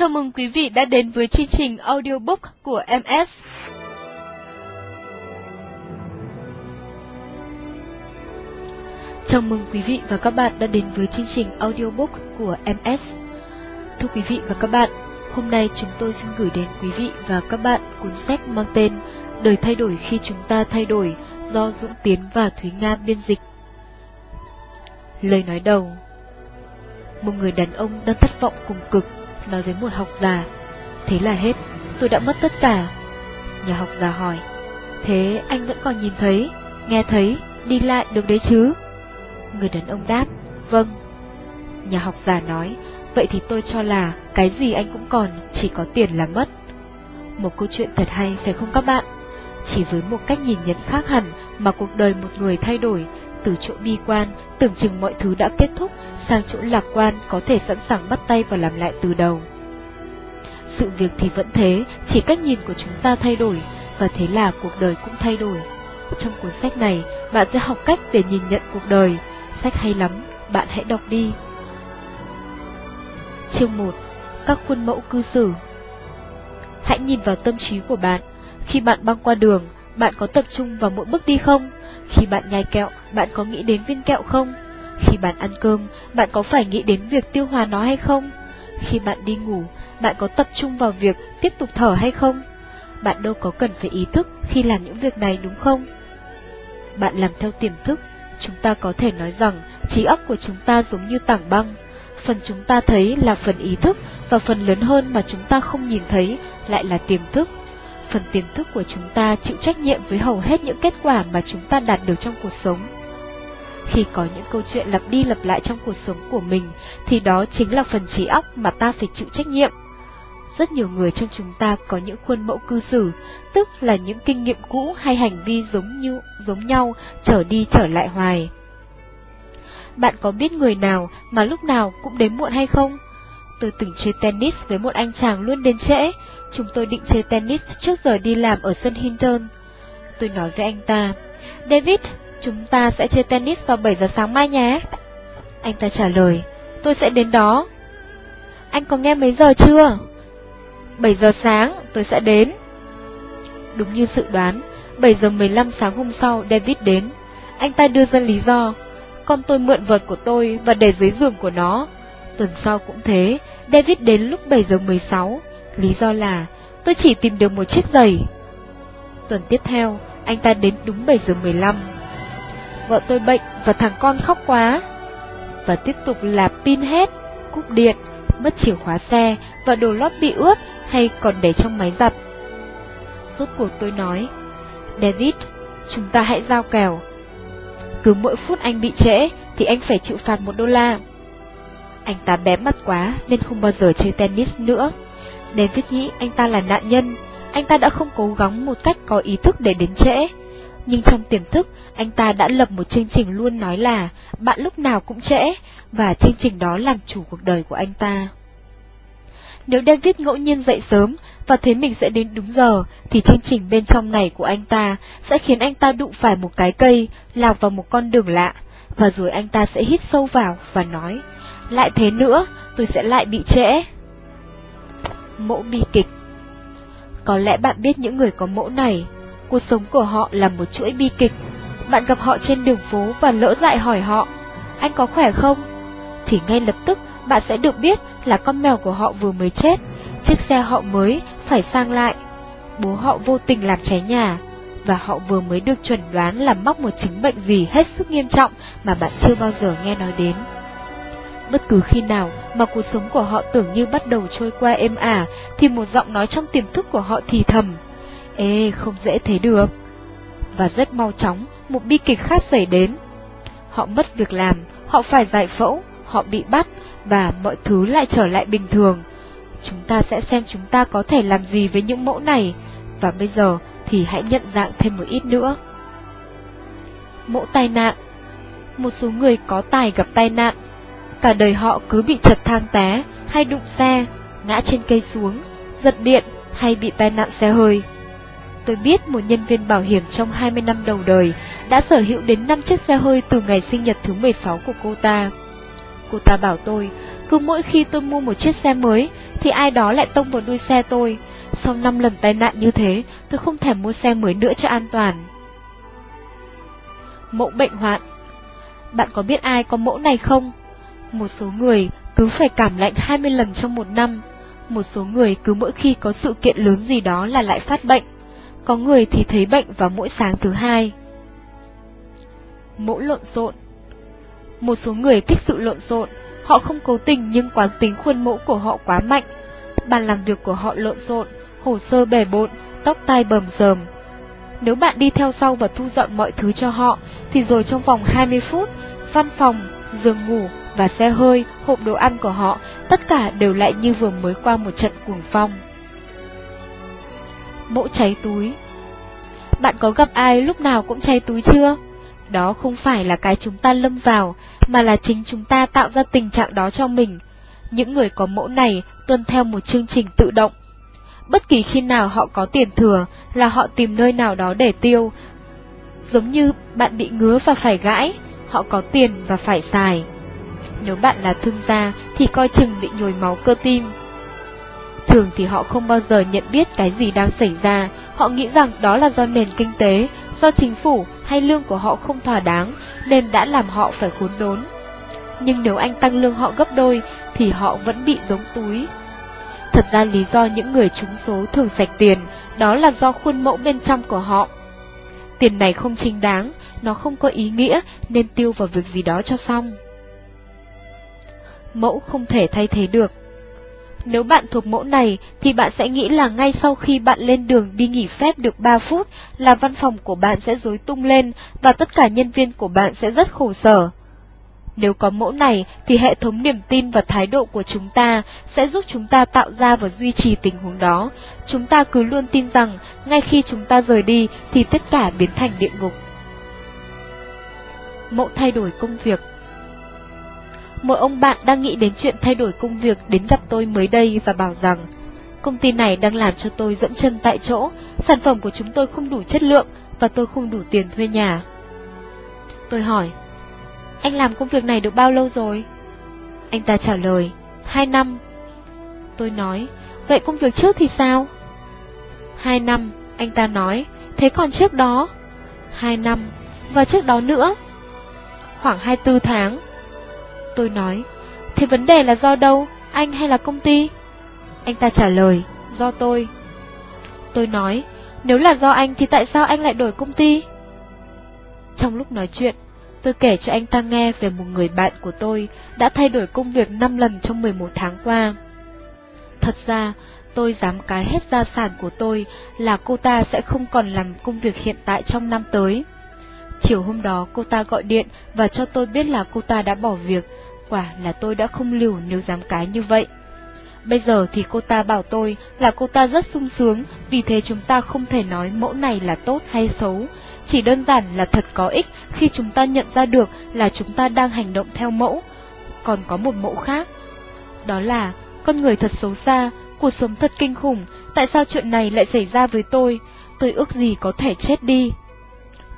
Chào mừng quý vị đã đến với chương trình audiobook của MS. Chào mừng quý vị và các bạn đã đến với chương trình audiobook của MS. Thưa quý vị và các bạn, hôm nay chúng tôi xin gửi đến quý vị và các bạn cuốn sách mang tên Đời thay đổi khi chúng ta thay đổi do Dũng Tiến và Thúy Nga biên dịch. Lời nói đầu Một người đàn ông đang thất vọng cùng cực nói với một học giả. Thế là hết, tôi đã mất tất cả. Nhà học giả hỏi, thế anh vẫn còn nhìn thấy, nghe thấy, đi lại được đấy chứ? Người đàn ông đáp, vâng. Nhà học giả nói, vậy thì tôi cho là cái gì anh cũng còn, chỉ có tiền là mất. Một câu chuyện thật hay phải không các bạn? Chỉ với một cách nhìn nhận khác hẳn mà cuộc đời một người thay đổi, từ chỗ bi quan, tưởng chừng mọi thứ đã kết thúc, sang chỗ lạc quan có thể sẵn sàng bắt tay và làm lại từ đầu. Sự việc thì vẫn thế, chỉ cách nhìn của chúng ta thay đổi, và thế là cuộc đời cũng thay đổi. Trong cuốn sách này, bạn sẽ học cách để nhìn nhận cuộc đời. Sách hay lắm, bạn hãy đọc đi. Chương 1. Các khuôn mẫu cư xử Hãy nhìn vào tâm trí của bạn. Khi bạn băng qua đường, bạn có tập trung vào mỗi bước đi không? Khi bạn nhai kẹo, bạn có nghĩ đến viên kẹo không? Khi bạn ăn cơm, bạn có phải nghĩ đến việc tiêu hóa nó hay không? Khi bạn đi ngủ, bạn có tập trung vào việc tiếp tục thở hay không? Bạn đâu có cần phải ý thức khi làm những việc này đúng không? Bạn làm theo tiềm thức, chúng ta có thể nói rằng trí óc của chúng ta giống như tảng băng. Phần chúng ta thấy là phần ý thức và phần lớn hơn mà chúng ta không nhìn thấy lại là tiềm thức. Phần tiềm thức của chúng ta chịu trách nhiệm với hầu hết những kết quả mà chúng ta đạt được trong cuộc sống. Khi có những câu chuyện lặp đi lặp lại trong cuộc sống của mình, thì đó chính là phần trí óc mà ta phải chịu trách nhiệm. Rất nhiều người trong chúng ta có những khuôn mẫu cư xử, tức là những kinh nghiệm cũ hay hành vi giống như giống nhau, trở đi trở lại hoài. Bạn có biết người nào mà lúc nào cũng đến muộn hay không? Tôi từng chơi tennis với một anh chàng luôn đến trễ. Chúng tôi định chơi tennis trước giờ đi làm ở sân Hinton. Tôi nói với anh ta, David, Chúng ta sẽ chơi tennis vào 7 giờ sáng mai nhé. Anh ta trả lời, tôi sẽ đến đó. Anh có nghe mấy giờ chưa? 7 giờ sáng, tôi sẽ đến. Đúng như sự đoán, 7 giờ 15 sáng hôm sau David đến. Anh ta đưa ra lý do, con tôi mượn vợt của tôi và để dưới giường của nó. Tuần sau cũng thế, David đến lúc 7 giờ 16, lý do là tôi chỉ tìm được một chiếc giày. Tuần tiếp theo, anh ta đến đúng 7 giờ 15 vợ tôi bệnh và thằng con khóc quá. Và tiếp tục là pin hết, cúp điện, mất chìa khóa xe và đồ lót bị ướt hay còn để trong máy giặt. Rốt cuộc tôi nói, David, chúng ta hãy giao kèo. Cứ mỗi phút anh bị trễ thì anh phải chịu phạt một đô la. Anh ta bé mắt quá nên không bao giờ chơi tennis nữa. David nghĩ anh ta là nạn nhân, anh ta đã không cố gắng một cách có ý thức để đến trễ nhưng trong tiềm thức, anh ta đã lập một chương trình luôn nói là bạn lúc nào cũng trễ, và chương trình đó làm chủ cuộc đời của anh ta. Nếu David ngẫu nhiên dậy sớm và thấy mình sẽ đến đúng giờ, thì chương trình bên trong này của anh ta sẽ khiến anh ta đụng phải một cái cây, lạc vào một con đường lạ, và rồi anh ta sẽ hít sâu vào và nói, lại thế nữa, tôi sẽ lại bị trễ. Mẫu bi kịch Có lẽ bạn biết những người có mẫu này, Cuộc sống của họ là một chuỗi bi kịch. Bạn gặp họ trên đường phố và lỡ dại hỏi họ, anh có khỏe không? Thì ngay lập tức bạn sẽ được biết là con mèo của họ vừa mới chết, chiếc xe họ mới phải sang lại. Bố họ vô tình làm cháy nhà, và họ vừa mới được chuẩn đoán là mắc một chứng bệnh gì hết sức nghiêm trọng mà bạn chưa bao giờ nghe nói đến. Bất cứ khi nào mà cuộc sống của họ tưởng như bắt đầu trôi qua êm ả, thì một giọng nói trong tiềm thức của họ thì thầm, Ê, không dễ thế được. Và rất mau chóng, một bi kịch khác xảy đến. Họ mất việc làm, họ phải giải phẫu, họ bị bắt, và mọi thứ lại trở lại bình thường. Chúng ta sẽ xem chúng ta có thể làm gì với những mẫu này, và bây giờ thì hãy nhận dạng thêm một ít nữa. Mẫu tai nạn Một số người có tài gặp tai nạn, cả đời họ cứ bị chật thang té, hay đụng xe, ngã trên cây xuống, giật điện, hay bị tai nạn xe hơi. Tôi biết một nhân viên bảo hiểm trong 20 năm đầu đời đã sở hữu đến 5 chiếc xe hơi từ ngày sinh nhật thứ 16 của cô ta. Cô ta bảo tôi, cứ mỗi khi tôi mua một chiếc xe mới thì ai đó lại tông vào đuôi xe tôi. Sau 5 lần tai nạn như thế, tôi không thèm mua xe mới nữa cho an toàn. Mẫu bệnh hoạn Bạn có biết ai có mẫu này không? Một số người cứ phải cảm lạnh 20 lần trong một năm. Một số người cứ mỗi khi có sự kiện lớn gì đó là lại phát bệnh. Có người thì thấy bệnh vào mỗi sáng thứ hai. Mẫu lộn xộn Một số người thích sự lộn xộn, họ không cố tình nhưng quán tính khuôn mẫu của họ quá mạnh. Bàn làm việc của họ lộn xộn, hồ sơ bề bộn, tóc tai bầm dờm. Nếu bạn đi theo sau và thu dọn mọi thứ cho họ, thì rồi trong vòng 20 phút, văn phòng, giường ngủ và xe hơi, hộp đồ ăn của họ, tất cả đều lại như vừa mới qua một trận cuồng phong. Mẫu cháy túi Bạn có gặp ai lúc nào cũng cháy túi chưa? Đó không phải là cái chúng ta lâm vào, mà là chính chúng ta tạo ra tình trạng đó cho mình. Những người có mẫu này tuân theo một chương trình tự động. Bất kỳ khi nào họ có tiền thừa là họ tìm nơi nào đó để tiêu. Giống như bạn bị ngứa và phải gãi, họ có tiền và phải xài. Nếu bạn là thương gia thì coi chừng bị nhồi máu cơ tim. Thường thì họ không bao giờ nhận biết cái gì đang xảy ra, họ nghĩ rằng đó là do nền kinh tế, do chính phủ hay lương của họ không thỏa đáng nên đã làm họ phải khốn đốn. Nhưng nếu anh tăng lương họ gấp đôi thì họ vẫn bị giống túi. Thật ra lý do những người trúng số thường sạch tiền, đó là do khuôn mẫu bên trong của họ. Tiền này không chính đáng, nó không có ý nghĩa nên tiêu vào việc gì đó cho xong. Mẫu không thể thay thế được. Nếu bạn thuộc mẫu này, thì bạn sẽ nghĩ là ngay sau khi bạn lên đường đi nghỉ phép được 3 phút là văn phòng của bạn sẽ rối tung lên và tất cả nhân viên của bạn sẽ rất khổ sở. Nếu có mẫu này, thì hệ thống niềm tin và thái độ của chúng ta sẽ giúp chúng ta tạo ra và duy trì tình huống đó. Chúng ta cứ luôn tin rằng, ngay khi chúng ta rời đi, thì tất cả biến thành địa ngục. Mẫu thay đổi công việc một ông bạn đang nghĩ đến chuyện thay đổi công việc đến gặp tôi mới đây và bảo rằng công ty này đang làm cho tôi dẫm chân tại chỗ, sản phẩm của chúng tôi không đủ chất lượng và tôi không đủ tiền thuê nhà. Tôi hỏi, anh làm công việc này được bao lâu rồi? Anh ta trả lời, hai năm. Tôi nói, vậy công việc trước thì sao? Hai năm, anh ta nói, thế còn trước đó? Hai năm, và trước đó nữa? Khoảng hai tư tháng. Tôi nói, thế vấn đề là do đâu, anh hay là công ty? Anh ta trả lời, do tôi. Tôi nói, nếu là do anh thì tại sao anh lại đổi công ty? Trong lúc nói chuyện, tôi kể cho anh ta nghe về một người bạn của tôi đã thay đổi công việc 5 lần trong 11 tháng qua. Thật ra, tôi dám cái hết gia sản của tôi là cô ta sẽ không còn làm công việc hiện tại trong năm tới. Chiều hôm đó cô ta gọi điện và cho tôi biết là cô ta đã bỏ việc Quả là tôi đã không liều nếu dám cái như vậy. Bây giờ thì cô ta bảo tôi là cô ta rất sung sướng, vì thế chúng ta không thể nói mẫu này là tốt hay xấu. Chỉ đơn giản là thật có ích khi chúng ta nhận ra được là chúng ta đang hành động theo mẫu. Còn có một mẫu khác. Đó là, con người thật xấu xa, cuộc sống thật kinh khủng, tại sao chuyện này lại xảy ra với tôi? Tôi ước gì có thể chết đi.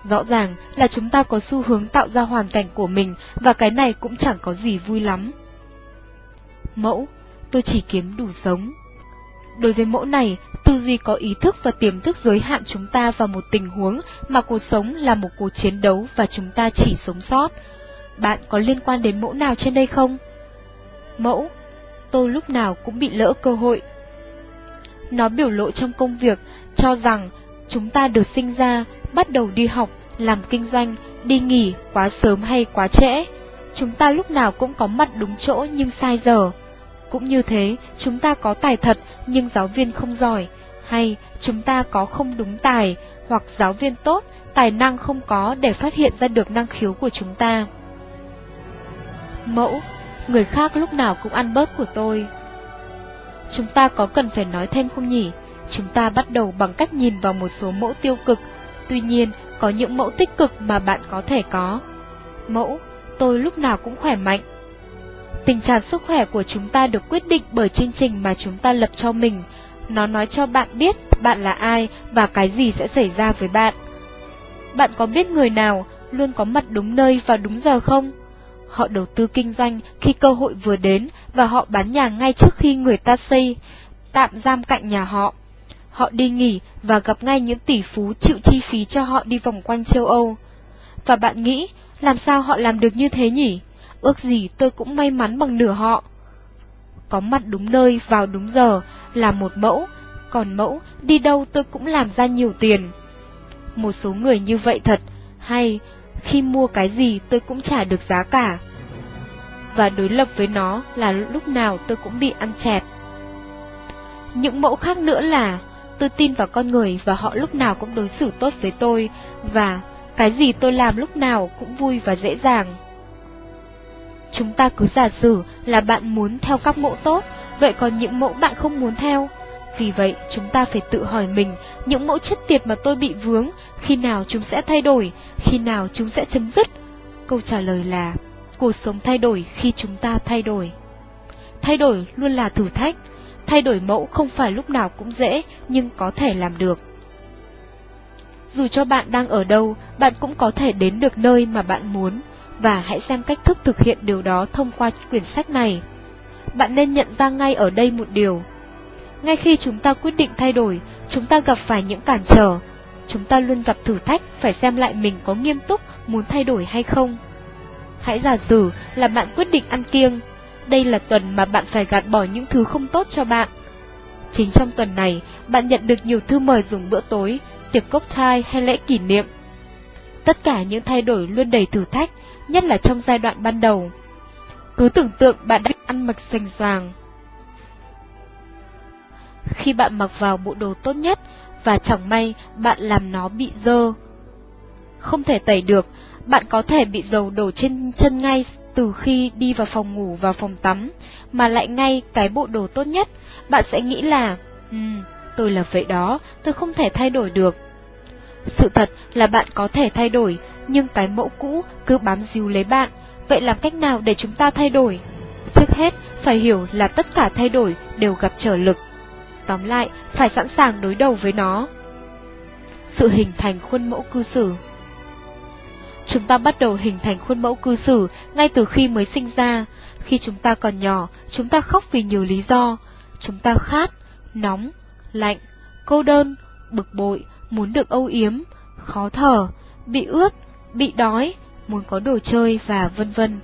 Rõ ràng là chúng ta có xu hướng tạo ra hoàn cảnh của mình và cái này cũng chẳng có gì vui lắm. Mẫu, tôi chỉ kiếm đủ sống. Đối với mẫu này, tư duy có ý thức và tiềm thức giới hạn chúng ta vào một tình huống mà cuộc sống là một cuộc chiến đấu và chúng ta chỉ sống sót. Bạn có liên quan đến mẫu nào trên đây không? Mẫu, tôi lúc nào cũng bị lỡ cơ hội. Nó biểu lộ trong công việc, cho rằng chúng ta được sinh ra bắt đầu đi học, làm kinh doanh, đi nghỉ quá sớm hay quá trễ. Chúng ta lúc nào cũng có mặt đúng chỗ nhưng sai giờ. Cũng như thế, chúng ta có tài thật nhưng giáo viên không giỏi, hay chúng ta có không đúng tài, hoặc giáo viên tốt, tài năng không có để phát hiện ra được năng khiếu của chúng ta. Mẫu, người khác lúc nào cũng ăn bớt của tôi. Chúng ta có cần phải nói thêm không nhỉ? Chúng ta bắt đầu bằng cách nhìn vào một số mẫu tiêu cực Tuy nhiên, có những mẫu tích cực mà bạn có thể có. Mẫu, tôi lúc nào cũng khỏe mạnh. Tình trạng sức khỏe của chúng ta được quyết định bởi chương trình mà chúng ta lập cho mình. Nó nói cho bạn biết bạn là ai và cái gì sẽ xảy ra với bạn. Bạn có biết người nào luôn có mặt đúng nơi và đúng giờ không? Họ đầu tư kinh doanh khi cơ hội vừa đến và họ bán nhà ngay trước khi người ta xây, tạm giam cạnh nhà họ. Họ đi nghỉ và gặp ngay những tỷ phú chịu chi phí cho họ đi vòng quanh châu Âu. Và bạn nghĩ, làm sao họ làm được như thế nhỉ? Ước gì tôi cũng may mắn bằng nửa họ. Có mặt đúng nơi vào đúng giờ là một mẫu, còn mẫu đi đâu tôi cũng làm ra nhiều tiền. Một số người như vậy thật, hay khi mua cái gì tôi cũng trả được giá cả. Và đối lập với nó là lúc nào tôi cũng bị ăn chẹt. Những mẫu khác nữa là tôi tin vào con người và họ lúc nào cũng đối xử tốt với tôi, và cái gì tôi làm lúc nào cũng vui và dễ dàng. Chúng ta cứ giả sử là bạn muốn theo các mẫu tốt, vậy còn những mẫu bạn không muốn theo. Vì vậy, chúng ta phải tự hỏi mình, những mẫu chất tiệt mà tôi bị vướng, khi nào chúng sẽ thay đổi, khi nào chúng sẽ chấm dứt? Câu trả lời là, cuộc sống thay đổi khi chúng ta thay đổi. Thay đổi luôn là thử thách, thay đổi mẫu không phải lúc nào cũng dễ, nhưng có thể làm được. Dù cho bạn đang ở đâu, bạn cũng có thể đến được nơi mà bạn muốn, và hãy xem cách thức thực hiện điều đó thông qua quyển sách này. Bạn nên nhận ra ngay ở đây một điều. Ngay khi chúng ta quyết định thay đổi, chúng ta gặp phải những cản trở. Chúng ta luôn gặp thử thách phải xem lại mình có nghiêm túc muốn thay đổi hay không. Hãy giả sử là bạn quyết định ăn kiêng. Đây là tuần mà bạn phải gạt bỏ những thứ không tốt cho bạn. Chính trong tuần này, bạn nhận được nhiều thư mời dùng bữa tối, tiệc cocktail hay lễ kỷ niệm. Tất cả những thay đổi luôn đầy thử thách, nhất là trong giai đoạn ban đầu. Cứ tưởng tượng bạn đã ăn mặc xoành xoàng. Khi bạn mặc vào bộ đồ tốt nhất, và chẳng may bạn làm nó bị dơ. Không thể tẩy được, bạn có thể bị dầu đổ trên chân ngay từ khi đi vào phòng ngủ và phòng tắm, mà lại ngay cái bộ đồ tốt nhất, bạn sẽ nghĩ là, ừm, tôi là vậy đó, tôi không thể thay đổi được. Sự thật là bạn có thể thay đổi, nhưng cái mẫu cũ cứ bám díu lấy bạn, vậy làm cách nào để chúng ta thay đổi? Trước hết, phải hiểu là tất cả thay đổi đều gặp trở lực. Tóm lại, phải sẵn sàng đối đầu với nó. Sự hình thành khuôn mẫu cư xử Chúng ta bắt đầu hình thành khuôn mẫu cư xử ngay từ khi mới sinh ra. Khi chúng ta còn nhỏ, chúng ta khóc vì nhiều lý do. Chúng ta khát, nóng, lạnh, cô đơn, bực bội, muốn được âu yếm, khó thở, bị ướt, bị đói, muốn có đồ chơi và vân vân.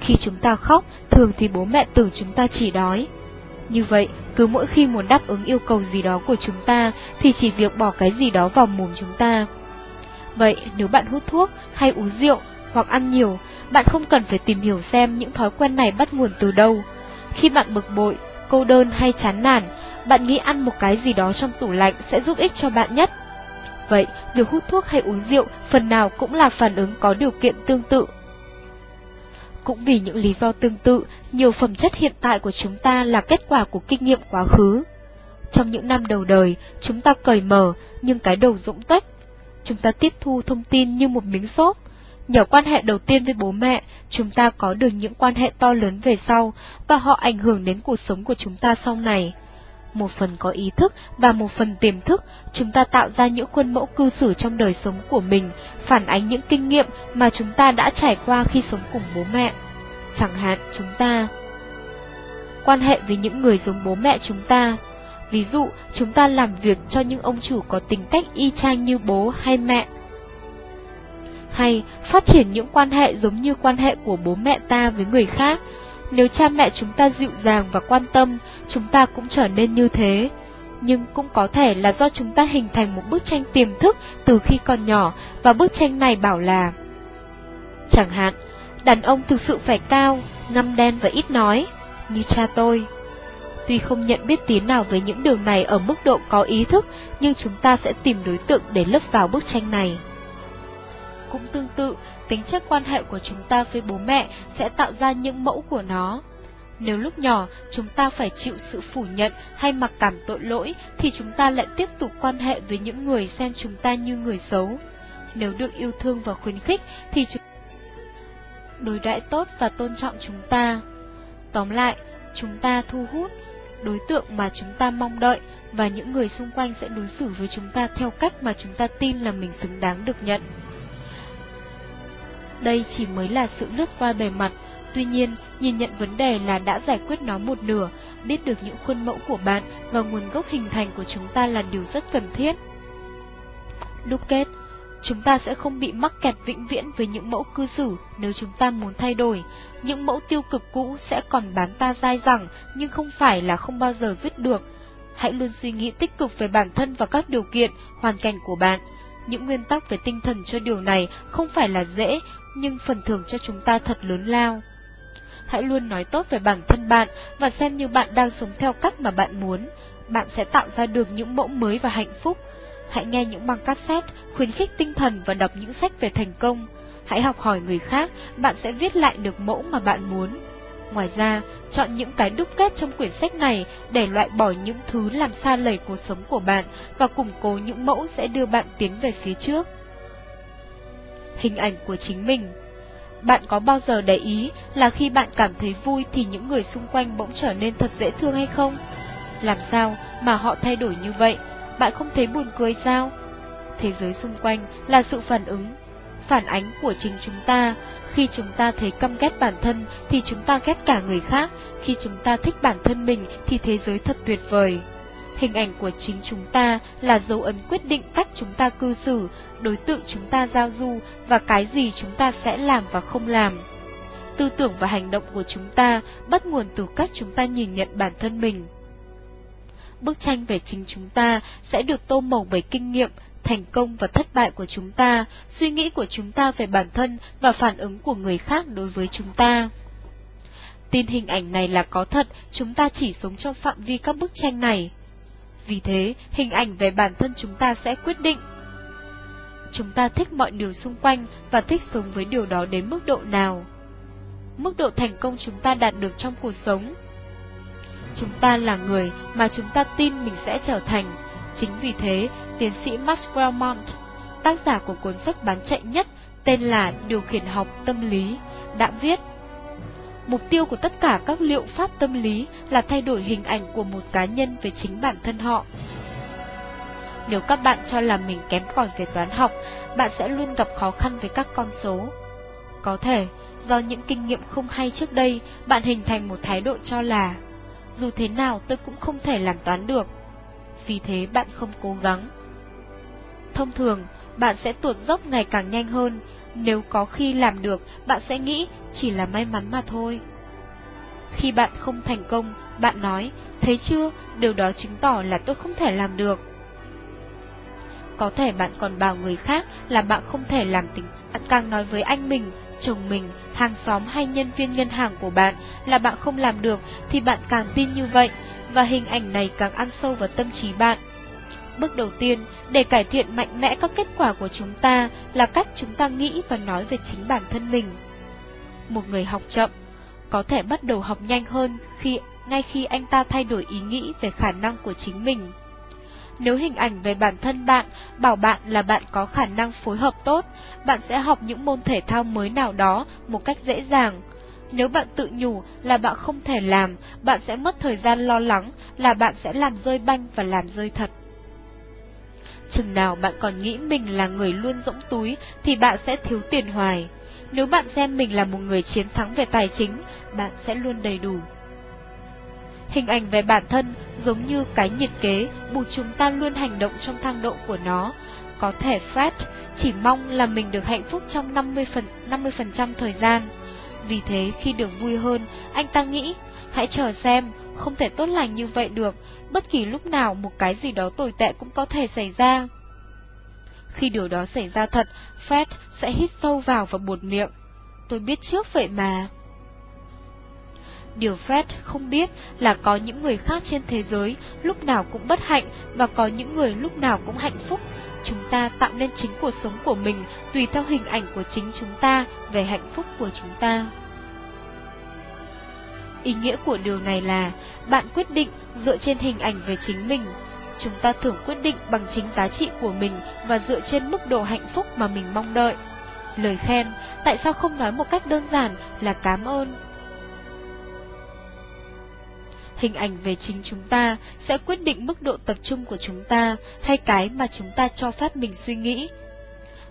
Khi chúng ta khóc, thường thì bố mẹ tưởng chúng ta chỉ đói. Như vậy, cứ mỗi khi muốn đáp ứng yêu cầu gì đó của chúng ta, thì chỉ việc bỏ cái gì đó vào mồm chúng ta. Vậy, nếu bạn hút thuốc, hay uống rượu, hoặc ăn nhiều, bạn không cần phải tìm hiểu xem những thói quen này bắt nguồn từ đâu. Khi bạn bực bội, cô đơn hay chán nản, bạn nghĩ ăn một cái gì đó trong tủ lạnh sẽ giúp ích cho bạn nhất. Vậy, việc hút thuốc hay uống rượu phần nào cũng là phản ứng có điều kiện tương tự. Cũng vì những lý do tương tự, nhiều phẩm chất hiện tại của chúng ta là kết quả của kinh nghiệm quá khứ. Trong những năm đầu đời, chúng ta cởi mở, nhưng cái đầu rỗng tuếch. Chúng ta tiếp thu thông tin như một miếng xốp. Nhờ quan hệ đầu tiên với bố mẹ, chúng ta có được những quan hệ to lớn về sau, và họ ảnh hưởng đến cuộc sống của chúng ta sau này một phần có ý thức và một phần tiềm thức, chúng ta tạo ra những khuôn mẫu cư xử trong đời sống của mình, phản ánh những kinh nghiệm mà chúng ta đã trải qua khi sống cùng bố mẹ. Chẳng hạn chúng ta quan hệ với những người giống bố mẹ chúng ta. Ví dụ, chúng ta làm việc cho những ông chủ có tính cách y chang như bố hay mẹ. Hay phát triển những quan hệ giống như quan hệ của bố mẹ ta với người khác, nếu cha mẹ chúng ta dịu dàng và quan tâm, chúng ta cũng trở nên như thế. Nhưng cũng có thể là do chúng ta hình thành một bức tranh tiềm thức từ khi còn nhỏ, và bức tranh này bảo là Chẳng hạn, đàn ông thực sự phải cao, ngăm đen và ít nói, như cha tôi. Tuy không nhận biết tí nào với những điều này ở mức độ có ý thức, nhưng chúng ta sẽ tìm đối tượng để lấp vào bức tranh này. Cũng tương tự, tính chất quan hệ của chúng ta với bố mẹ sẽ tạo ra những mẫu của nó. Nếu lúc nhỏ chúng ta phải chịu sự phủ nhận hay mặc cảm tội lỗi, thì chúng ta lại tiếp tục quan hệ với những người xem chúng ta như người xấu. Nếu được yêu thương và khuyến khích, thì chúng đối đãi tốt và tôn trọng chúng ta. Tóm lại, chúng ta thu hút đối tượng mà chúng ta mong đợi và những người xung quanh sẽ đối xử với chúng ta theo cách mà chúng ta tin là mình xứng đáng được nhận. Đây chỉ mới là sự lướt qua bề mặt, tuy nhiên, nhìn nhận vấn đề là đã giải quyết nó một nửa, biết được những khuôn mẫu của bạn và nguồn gốc hình thành của chúng ta là điều rất cần thiết. Đúc kết Chúng ta sẽ không bị mắc kẹt vĩnh viễn với những mẫu cư xử nếu chúng ta muốn thay đổi. Những mẫu tiêu cực cũ sẽ còn bán ta dai dẳng, nhưng không phải là không bao giờ dứt được. Hãy luôn suy nghĩ tích cực về bản thân và các điều kiện, hoàn cảnh của bạn. Những nguyên tắc về tinh thần cho điều này không phải là dễ, nhưng phần thưởng cho chúng ta thật lớn lao. Hãy luôn nói tốt về bản thân bạn và xem như bạn đang sống theo cách mà bạn muốn. Bạn sẽ tạo ra được những mẫu mới và hạnh phúc. Hãy nghe những băng cassette, khuyến khích tinh thần và đọc những sách về thành công. Hãy học hỏi người khác, bạn sẽ viết lại được mẫu mà bạn muốn. Ngoài ra, chọn những cái đúc kết trong quyển sách này để loại bỏ những thứ làm xa lầy cuộc sống của bạn và củng cố những mẫu sẽ đưa bạn tiến về phía trước. Hình ảnh của chính mình Bạn có bao giờ để ý là khi bạn cảm thấy vui thì những người xung quanh bỗng trở nên thật dễ thương hay không? Làm sao mà họ thay đổi như vậy? Bạn không thấy buồn cười sao? Thế giới xung quanh là sự phản ứng, phản ánh của chính chúng ta. Khi chúng ta thấy căm ghét bản thân thì chúng ta ghét cả người khác, khi chúng ta thích bản thân mình thì thế giới thật tuyệt vời. Hình ảnh của chính chúng ta là dấu ấn quyết định cách chúng ta cư xử, đối tượng chúng ta giao du và cái gì chúng ta sẽ làm và không làm. Tư tưởng và hành động của chúng ta bắt nguồn từ cách chúng ta nhìn nhận bản thân mình bức tranh về chính chúng ta sẽ được tô màu bởi kinh nghiệm, thành công và thất bại của chúng ta, suy nghĩ của chúng ta về bản thân và phản ứng của người khác đối với chúng ta. Tin hình ảnh này là có thật, chúng ta chỉ sống trong phạm vi các bức tranh này. Vì thế, hình ảnh về bản thân chúng ta sẽ quyết định. Chúng ta thích mọi điều xung quanh và thích sống với điều đó đến mức độ nào. Mức độ thành công chúng ta đạt được trong cuộc sống Chúng ta là người mà chúng ta tin mình sẽ trở thành. Chính vì thế, tiến sĩ Maxwell Grelmont, tác giả của cuốn sách bán chạy nhất tên là Điều khiển học tâm lý, đã viết Mục tiêu của tất cả các liệu pháp tâm lý là thay đổi hình ảnh của một cá nhân về chính bản thân họ. Nếu các bạn cho là mình kém cỏi về toán học, bạn sẽ luôn gặp khó khăn với các con số. Có thể, do những kinh nghiệm không hay trước đây, bạn hình thành một thái độ cho là dù thế nào tôi cũng không thể làm toán được. Vì thế bạn không cố gắng. Thông thường, bạn sẽ tuột dốc ngày càng nhanh hơn, nếu có khi làm được, bạn sẽ nghĩ chỉ là may mắn mà thôi. Khi bạn không thành công, bạn nói, thấy chưa, điều đó chứng tỏ là tôi không thể làm được. Có thể bạn còn bảo người khác là bạn không thể làm tính, bạn càng nói với anh mình, chồng mình, hàng xóm hay nhân viên ngân hàng của bạn là bạn không làm được thì bạn càng tin như vậy, và hình ảnh này càng ăn sâu vào tâm trí bạn. Bước đầu tiên, để cải thiện mạnh mẽ các kết quả của chúng ta là cách chúng ta nghĩ và nói về chính bản thân mình. Một người học chậm có thể bắt đầu học nhanh hơn khi ngay khi anh ta thay đổi ý nghĩ về khả năng của chính mình. Nếu hình ảnh về bản thân bạn bảo bạn là bạn có khả năng phối hợp tốt, bạn sẽ học những môn thể thao mới nào đó một cách dễ dàng. Nếu bạn tự nhủ là bạn không thể làm, bạn sẽ mất thời gian lo lắng là bạn sẽ làm rơi banh và làm rơi thật. Chừng nào bạn còn nghĩ mình là người luôn rỗng túi thì bạn sẽ thiếu tiền hoài. Nếu bạn xem mình là một người chiến thắng về tài chính, bạn sẽ luôn đầy đủ. Hình ảnh về bản thân giống như cái nhiệt kế buộc chúng ta luôn hành động trong thang độ của nó. Có thể Fred chỉ mong là mình được hạnh phúc trong 50%, phần, 50% thời gian. Vì thế khi được vui hơn, anh ta nghĩ, hãy chờ xem, không thể tốt lành như vậy được, bất kỳ lúc nào một cái gì đó tồi tệ cũng có thể xảy ra. Khi điều đó xảy ra thật, Fred sẽ hít sâu vào và buột miệng. Tôi biết trước vậy mà. Điều Fred không biết là có những người khác trên thế giới lúc nào cũng bất hạnh và có những người lúc nào cũng hạnh phúc. Chúng ta tạo nên chính cuộc sống của mình tùy theo hình ảnh của chính chúng ta về hạnh phúc của chúng ta. Ý nghĩa của điều này là bạn quyết định dựa trên hình ảnh về chính mình. Chúng ta thường quyết định bằng chính giá trị của mình và dựa trên mức độ hạnh phúc mà mình mong đợi. Lời khen, tại sao không nói một cách đơn giản là cảm ơn? Hình ảnh về chính chúng ta sẽ quyết định mức độ tập trung của chúng ta hay cái mà chúng ta cho phép mình suy nghĩ.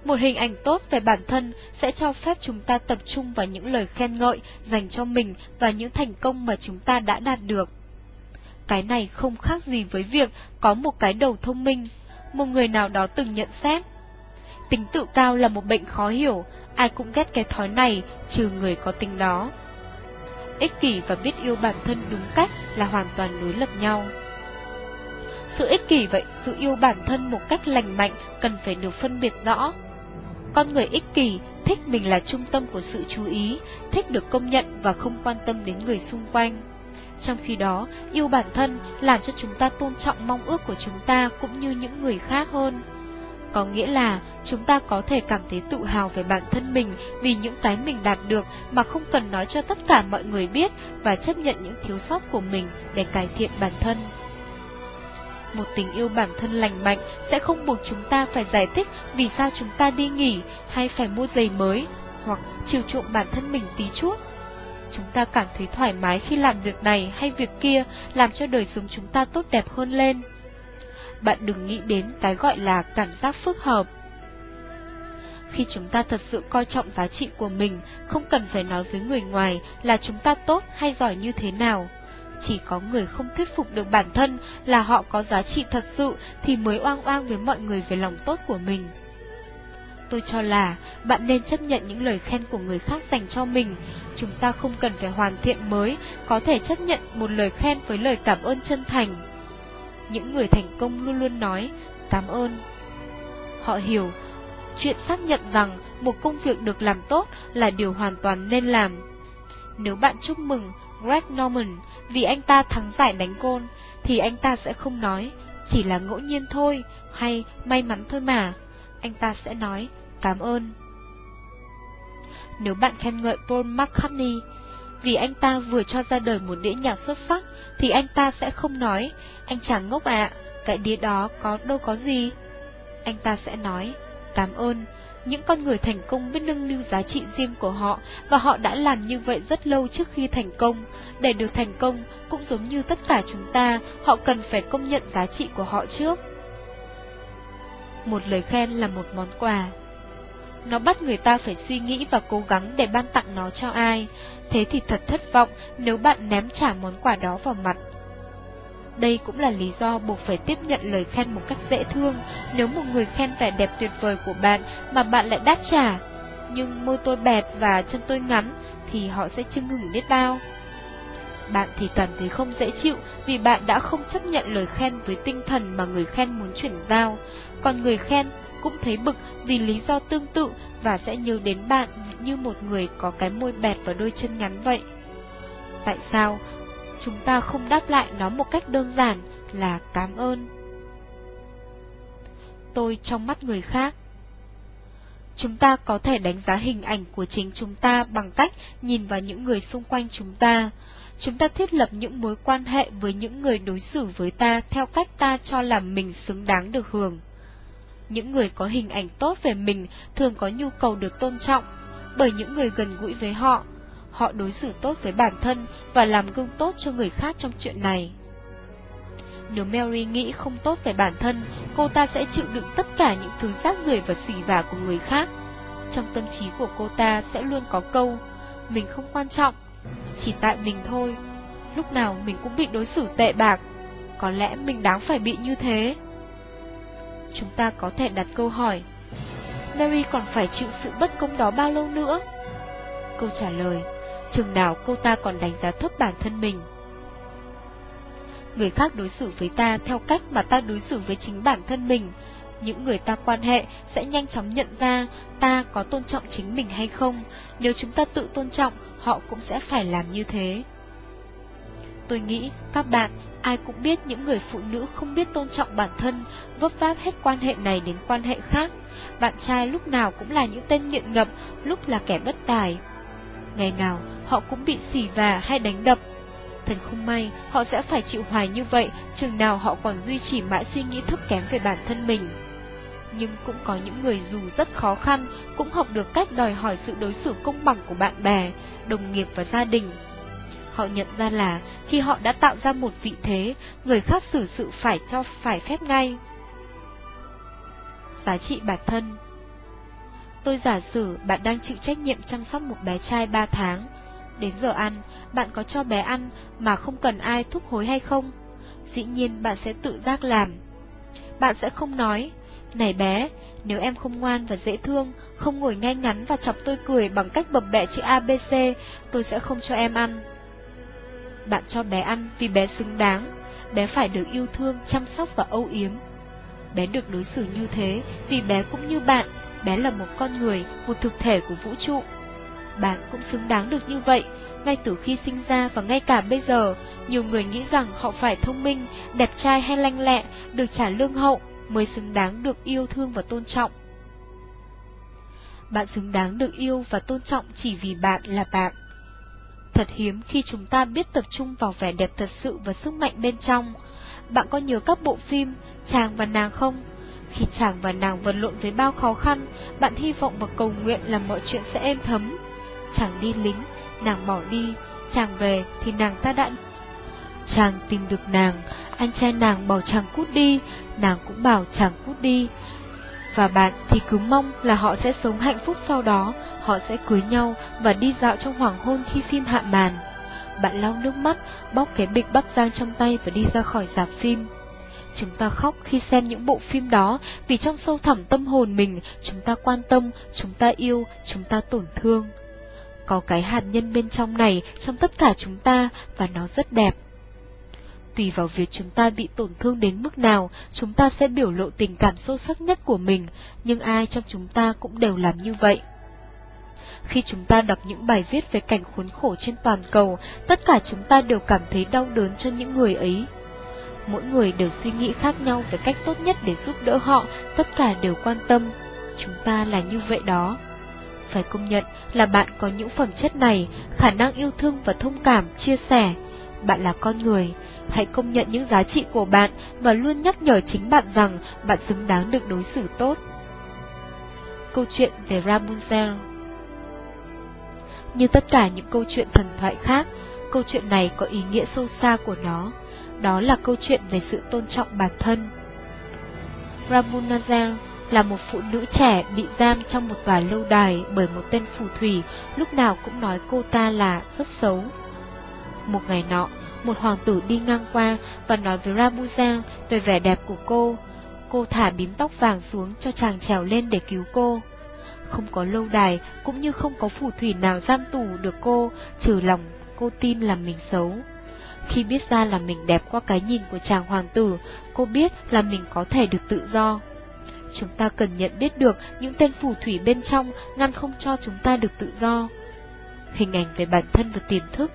Một hình ảnh tốt về bản thân sẽ cho phép chúng ta tập trung vào những lời khen ngợi dành cho mình và những thành công mà chúng ta đã đạt được. Cái này không khác gì với việc có một cái đầu thông minh, một người nào đó từng nhận xét. Tính tự cao là một bệnh khó hiểu, ai cũng ghét cái thói này, trừ người có tính đó. Ích kỷ và biết yêu bản thân đúng cách là hoàn toàn đối lập nhau. Sự ích kỷ vậy, sự yêu bản thân một cách lành mạnh cần phải được phân biệt rõ. Con người ích kỷ thích mình là trung tâm của sự chú ý, thích được công nhận và không quan tâm đến người xung quanh. Trong khi đó, yêu bản thân làm cho chúng ta tôn trọng mong ước của chúng ta cũng như những người khác hơn. Có nghĩa là chúng ta có thể cảm thấy tự hào về bản thân mình vì những cái mình đạt được mà không cần nói cho tất cả mọi người biết và chấp nhận những thiếu sót của mình để cải thiện bản thân. Một tình yêu bản thân lành mạnh sẽ không buộc chúng ta phải giải thích vì sao chúng ta đi nghỉ hay phải mua giày mới, hoặc chiều chuộng bản thân mình tí chút. Chúng ta cảm thấy thoải mái khi làm việc này hay việc kia, làm cho đời sống chúng ta tốt đẹp hơn lên. Bạn đừng nghĩ đến cái gọi là cảm giác phức hợp. Khi chúng ta thật sự coi trọng giá trị của mình, không cần phải nói với người ngoài là chúng ta tốt hay giỏi như thế nào. Chỉ có người không thuyết phục được bản thân là họ có giá trị thật sự thì mới oang oang với mọi người về lòng tốt của mình. Tôi cho là bạn nên chấp nhận những lời khen của người khác dành cho mình. Chúng ta không cần phải hoàn thiện mới, có thể chấp nhận một lời khen với lời cảm ơn chân thành. Những người thành công luôn luôn nói, cảm ơn. Họ hiểu, chuyện xác nhận rằng một công việc được làm tốt là điều hoàn toàn nên làm. Nếu bạn chúc mừng Greg Norman vì anh ta thắng giải đánh gôn, thì anh ta sẽ không nói, chỉ là ngẫu nhiên thôi, hay may mắn thôi mà. Anh ta sẽ nói, cảm ơn. Nếu bạn khen ngợi Paul McCartney vì anh ta vừa cho ra đời một đĩa nhạc xuất sắc, thì anh ta sẽ không nói, anh chàng ngốc ạ, cái đĩa đó có đâu có gì. Anh ta sẽ nói, cảm ơn, những con người thành công biết nâng niu giá trị riêng của họ, và họ đã làm như vậy rất lâu trước khi thành công. Để được thành công, cũng giống như tất cả chúng ta, họ cần phải công nhận giá trị của họ trước. Một lời khen là một món quà. Nó bắt người ta phải suy nghĩ và cố gắng để ban tặng nó cho ai, thế thì thật thất vọng nếu bạn ném trả món quà đó vào mặt. Đây cũng là lý do buộc phải tiếp nhận lời khen một cách dễ thương nếu một người khen vẻ đẹp tuyệt vời của bạn mà bạn lại đáp trả. Nhưng môi tôi bẹt và chân tôi ngắn thì họ sẽ chưng ngừng biết bao. Bạn thì cảm thấy không dễ chịu vì bạn đã không chấp nhận lời khen với tinh thần mà người khen muốn chuyển giao, còn người khen cũng thấy bực vì lý do tương tự và sẽ nhớ đến bạn như một người có cái môi bẹt và đôi chân ngắn vậy. Tại sao chúng ta không đáp lại nó một cách đơn giản là cảm ơn? Tôi trong mắt người khác Chúng ta có thể đánh giá hình ảnh của chính chúng ta bằng cách nhìn vào những người xung quanh chúng ta. Chúng ta thiết lập những mối quan hệ với những người đối xử với ta theo cách ta cho là mình xứng đáng được hưởng. Những người có hình ảnh tốt về mình thường có nhu cầu được tôn trọng, bởi những người gần gũi với họ, họ đối xử tốt với bản thân và làm gương tốt cho người khác trong chuyện này. Nếu Mary nghĩ không tốt về bản thân, cô ta sẽ chịu đựng tất cả những thứ rác rưởi và xỉ vả của người khác. Trong tâm trí của cô ta sẽ luôn có câu, mình không quan trọng, chỉ tại mình thôi. Lúc nào mình cũng bị đối xử tệ bạc, có lẽ mình đáng phải bị như thế. Chúng ta có thể đặt câu hỏi, Mary còn phải chịu sự bất công đó bao lâu nữa? Câu trả lời, chừng nào cô ta còn đánh giá thấp bản thân mình. Người khác đối xử với ta theo cách mà ta đối xử với chính bản thân mình. Những người ta quan hệ sẽ nhanh chóng nhận ra ta có tôn trọng chính mình hay không. Nếu chúng ta tự tôn trọng, họ cũng sẽ phải làm như thế. Tôi nghĩ các bạn ai cũng biết những người phụ nữ không biết tôn trọng bản thân, vấp váp hết quan hệ này đến quan hệ khác. Bạn trai lúc nào cũng là những tên nghiện ngập, lúc là kẻ bất tài. Ngày nào họ cũng bị xỉ vả hay đánh đập. Thật không may, họ sẽ phải chịu hoài như vậy, chừng nào họ còn duy trì mãi suy nghĩ thấp kém về bản thân mình. Nhưng cũng có những người dù rất khó khăn, cũng học được cách đòi hỏi sự đối xử công bằng của bạn bè, đồng nghiệp và gia đình. Họ nhận ra là khi họ đã tạo ra một vị thế, người khác xử sự phải cho phải phép ngay. Giá trị bản thân Tôi giả sử bạn đang chịu trách nhiệm chăm sóc một bé trai 3 tháng. Đến giờ ăn, bạn có cho bé ăn mà không cần ai thúc hối hay không? Dĩ nhiên bạn sẽ tự giác làm. Bạn sẽ không nói, này bé, nếu em không ngoan và dễ thương, không ngồi ngay ngắn và chọc tôi cười bằng cách bập bẹ chữ ABC, tôi sẽ không cho em ăn. Bạn cho bé ăn vì bé xứng đáng, bé phải được yêu thương, chăm sóc và âu yếm. Bé được đối xử như thế vì bé cũng như bạn, bé là một con người, một thực thể của vũ trụ. Bạn cũng xứng đáng được như vậy, ngay từ khi sinh ra và ngay cả bây giờ, nhiều người nghĩ rằng họ phải thông minh, đẹp trai hay lanh lẹ, được trả lương hậu, mới xứng đáng được yêu thương và tôn trọng. Bạn xứng đáng được yêu và tôn trọng chỉ vì bạn là bạn. Thật hiếm khi chúng ta biết tập trung vào vẻ đẹp thật sự và sức mạnh bên trong. Bạn có nhớ các bộ phim Chàng và Nàng không? Khi chàng và nàng vật lộn với bao khó khăn, bạn hy vọng và cầu nguyện là mọi chuyện sẽ êm thấm. Chàng đi lính, nàng bỏ đi, chàng về thì nàng ta đã... Chàng tìm được nàng, anh trai nàng bảo chàng cút đi, nàng cũng bảo chàng cút đi. Và bạn thì cứ mong là họ sẽ sống hạnh phúc sau đó, họ sẽ cưới nhau và đi dạo trong hoàng hôn khi phim hạ màn. Bạn lau nước mắt, bóc cái bịch bắp giang trong tay và đi ra khỏi dạp phim. Chúng ta khóc khi xem những bộ phim đó vì trong sâu thẳm tâm hồn mình, chúng ta quan tâm, chúng ta yêu, chúng ta tổn thương. Có cái hạt nhân bên trong này trong tất cả chúng ta và nó rất đẹp. Tùy vào việc chúng ta bị tổn thương đến mức nào, chúng ta sẽ biểu lộ tình cảm sâu sắc nhất của mình, nhưng ai trong chúng ta cũng đều làm như vậy. Khi chúng ta đọc những bài viết về cảnh khốn khổ trên toàn cầu, tất cả chúng ta đều cảm thấy đau đớn cho những người ấy. Mỗi người đều suy nghĩ khác nhau về cách tốt nhất để giúp đỡ họ, tất cả đều quan tâm. Chúng ta là như vậy đó. Phải công nhận là bạn có những phẩm chất này, khả năng yêu thương và thông cảm, chia sẻ. Bạn là con người, hãy công nhận những giá trị của bạn và luôn nhắc nhở chính bạn rằng bạn xứng đáng được đối xử tốt. Câu chuyện về Rapunzel Như tất cả những câu chuyện thần thoại khác, câu chuyện này có ý nghĩa sâu xa của nó. Đó là câu chuyện về sự tôn trọng bản thân. Rapunzel là một phụ nữ trẻ bị giam trong một tòa lâu đài bởi một tên phù thủy, lúc nào cũng nói cô ta là rất xấu. Một ngày nọ, một hoàng tử đi ngang qua và nói với Rapunzel về vẻ đẹp của cô. Cô thả bím tóc vàng xuống cho chàng trèo lên để cứu cô. Không có lâu đài, cũng như không có phù thủy nào giam tù được cô, trừ lòng cô tin là mình xấu. Khi biết ra là mình đẹp qua cái nhìn của chàng hoàng tử, cô biết là mình có thể được tự do. Chúng ta cần nhận biết được những tên phù thủy bên trong ngăn không cho chúng ta được tự do. Hình ảnh về bản thân và tiềm thức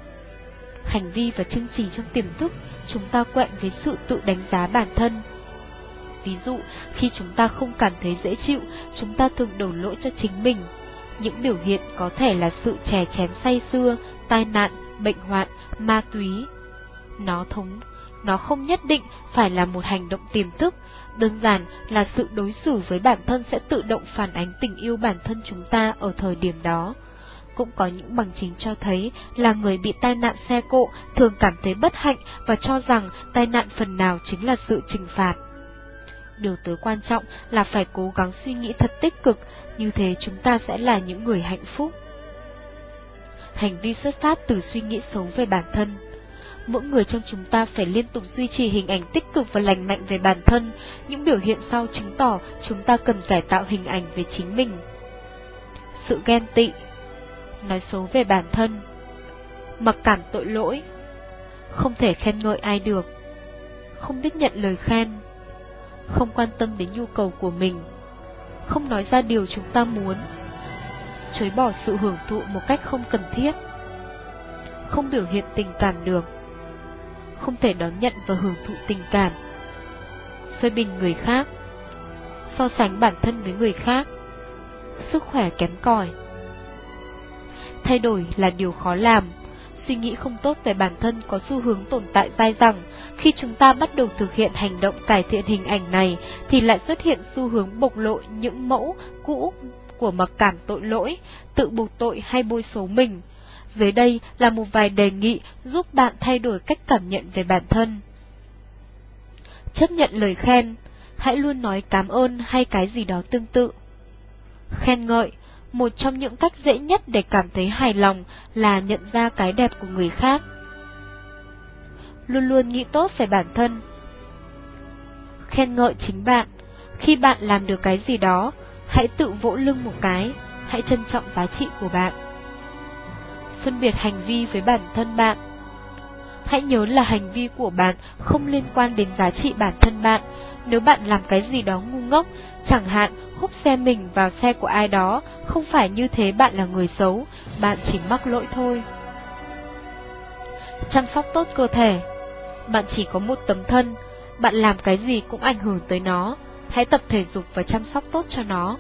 Hành vi và chương trình trong tiềm thức, chúng ta quẹn với sự tự đánh giá bản thân. Ví dụ, khi chúng ta không cảm thấy dễ chịu, chúng ta thường đổ lỗi cho chính mình. Những biểu hiện có thể là sự chè chén say xưa, tai nạn, bệnh hoạn, ma túy. Nó thống, nó không nhất định phải là một hành động tiềm thức, đơn giản là sự đối xử với bản thân sẽ tự động phản ánh tình yêu bản thân chúng ta ở thời điểm đó. Cũng có những bằng chứng cho thấy là người bị tai nạn xe cộ thường cảm thấy bất hạnh và cho rằng tai nạn phần nào chính là sự trừng phạt. Điều tối quan trọng là phải cố gắng suy nghĩ thật tích cực, như thế chúng ta sẽ là những người hạnh phúc. Hành vi xuất phát từ suy nghĩ xấu về bản thân Mỗi người trong chúng ta phải liên tục duy trì hình ảnh tích cực và lành mạnh về bản thân, những biểu hiện sau chứng tỏ chúng ta cần cải tạo hình ảnh về chính mình. Sự ghen tị Nói xấu về bản thân. Mặc cảm tội lỗi Không thể khen ngợi ai được. Không biết nhận lời khen Không quan tâm đến nhu cầu của mình. Không nói ra điều chúng ta muốn. Chối bỏ sự hưởng thụ một cách không cần thiết. Không biểu hiện tình cảm được. Không thể đón nhận và hưởng thụ tình cảm. Phê bình người khác, so sánh bản thân với người khác, sức khỏe kém cỏi. Thay đổi là điều khó làm, suy nghĩ không tốt về bản thân có xu hướng tồn tại dai dẳng. khi chúng ta bắt đầu thực hiện hành động cải thiện hình ảnh này thì lại xuất hiện xu hướng bộc lộ những mẫu cũ của mặc cảm tội lỗi, tự buộc tội hay bôi xấu mình, dưới đây là một vài đề nghị giúp bạn thay đổi cách cảm nhận về bản thân. Chấp nhận lời khen, hãy luôn nói cảm ơn hay cái gì đó tương tự. Khen ngợi, một trong những cách dễ nhất để cảm thấy hài lòng là nhận ra cái đẹp của người khác. Luôn luôn nghĩ tốt về bản thân. Khen ngợi chính bạn. Khi bạn làm được cái gì đó, hãy tự vỗ lưng một cái, hãy trân trọng giá trị của bạn. Phân biệt hành vi với bản thân bạn. Hãy nhớ là hành vi của bạn không liên quan đến giá trị bản thân bạn. Nếu bạn làm cái gì đó ngu ngốc, chẳng hạn hút xe mình vào xe của ai đó, không phải như thế bạn là người xấu, bạn chỉ mắc lỗi thôi. Chăm sóc tốt cơ thể Bạn chỉ có một tấm thân, bạn làm cái gì cũng ảnh hưởng tới nó, hãy tập thể dục và chăm sóc tốt cho nó.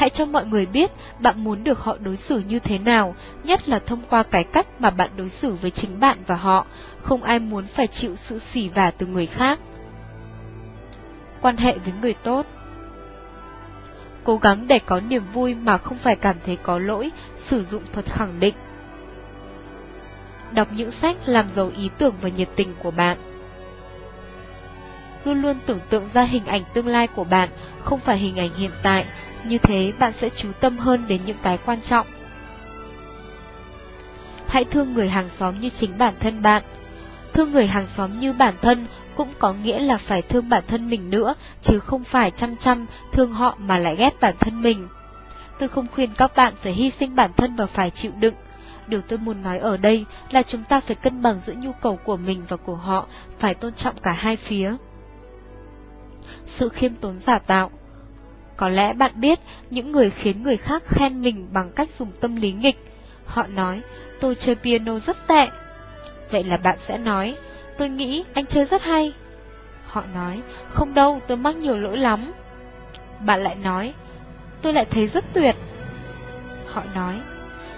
Hãy cho mọi người biết bạn muốn được họ đối xử như thế nào, nhất là thông qua cái cách mà bạn đối xử với chính bạn và họ, không ai muốn phải chịu sự xỉ vả từ người khác. Quan hệ với người tốt Cố gắng để có niềm vui mà không phải cảm thấy có lỗi, sử dụng thuật khẳng định. Đọc những sách làm giàu ý tưởng và nhiệt tình của bạn luôn luôn tưởng tượng ra hình ảnh tương lai của bạn, không phải hình ảnh hiện tại, như thế bạn sẽ chú tâm hơn đến những cái quan trọng. Hãy thương người hàng xóm như chính bản thân bạn. Thương người hàng xóm như bản thân cũng có nghĩa là phải thương bản thân mình nữa, chứ không phải chăm chăm thương họ mà lại ghét bản thân mình. Tôi không khuyên các bạn phải hy sinh bản thân và phải chịu đựng. Điều tôi muốn nói ở đây là chúng ta phải cân bằng giữa nhu cầu của mình và của họ, phải tôn trọng cả hai phía sự khiêm tốn giả tạo. Có lẽ bạn biết những người khiến người khác khen mình bằng cách dùng tâm lý nghịch. Họ nói, tôi chơi piano rất tệ. Vậy là bạn sẽ nói, tôi nghĩ anh chơi rất hay. Họ nói, không đâu, tôi mắc nhiều lỗi lắm. Bạn lại nói, tôi lại thấy rất tuyệt. Họ nói,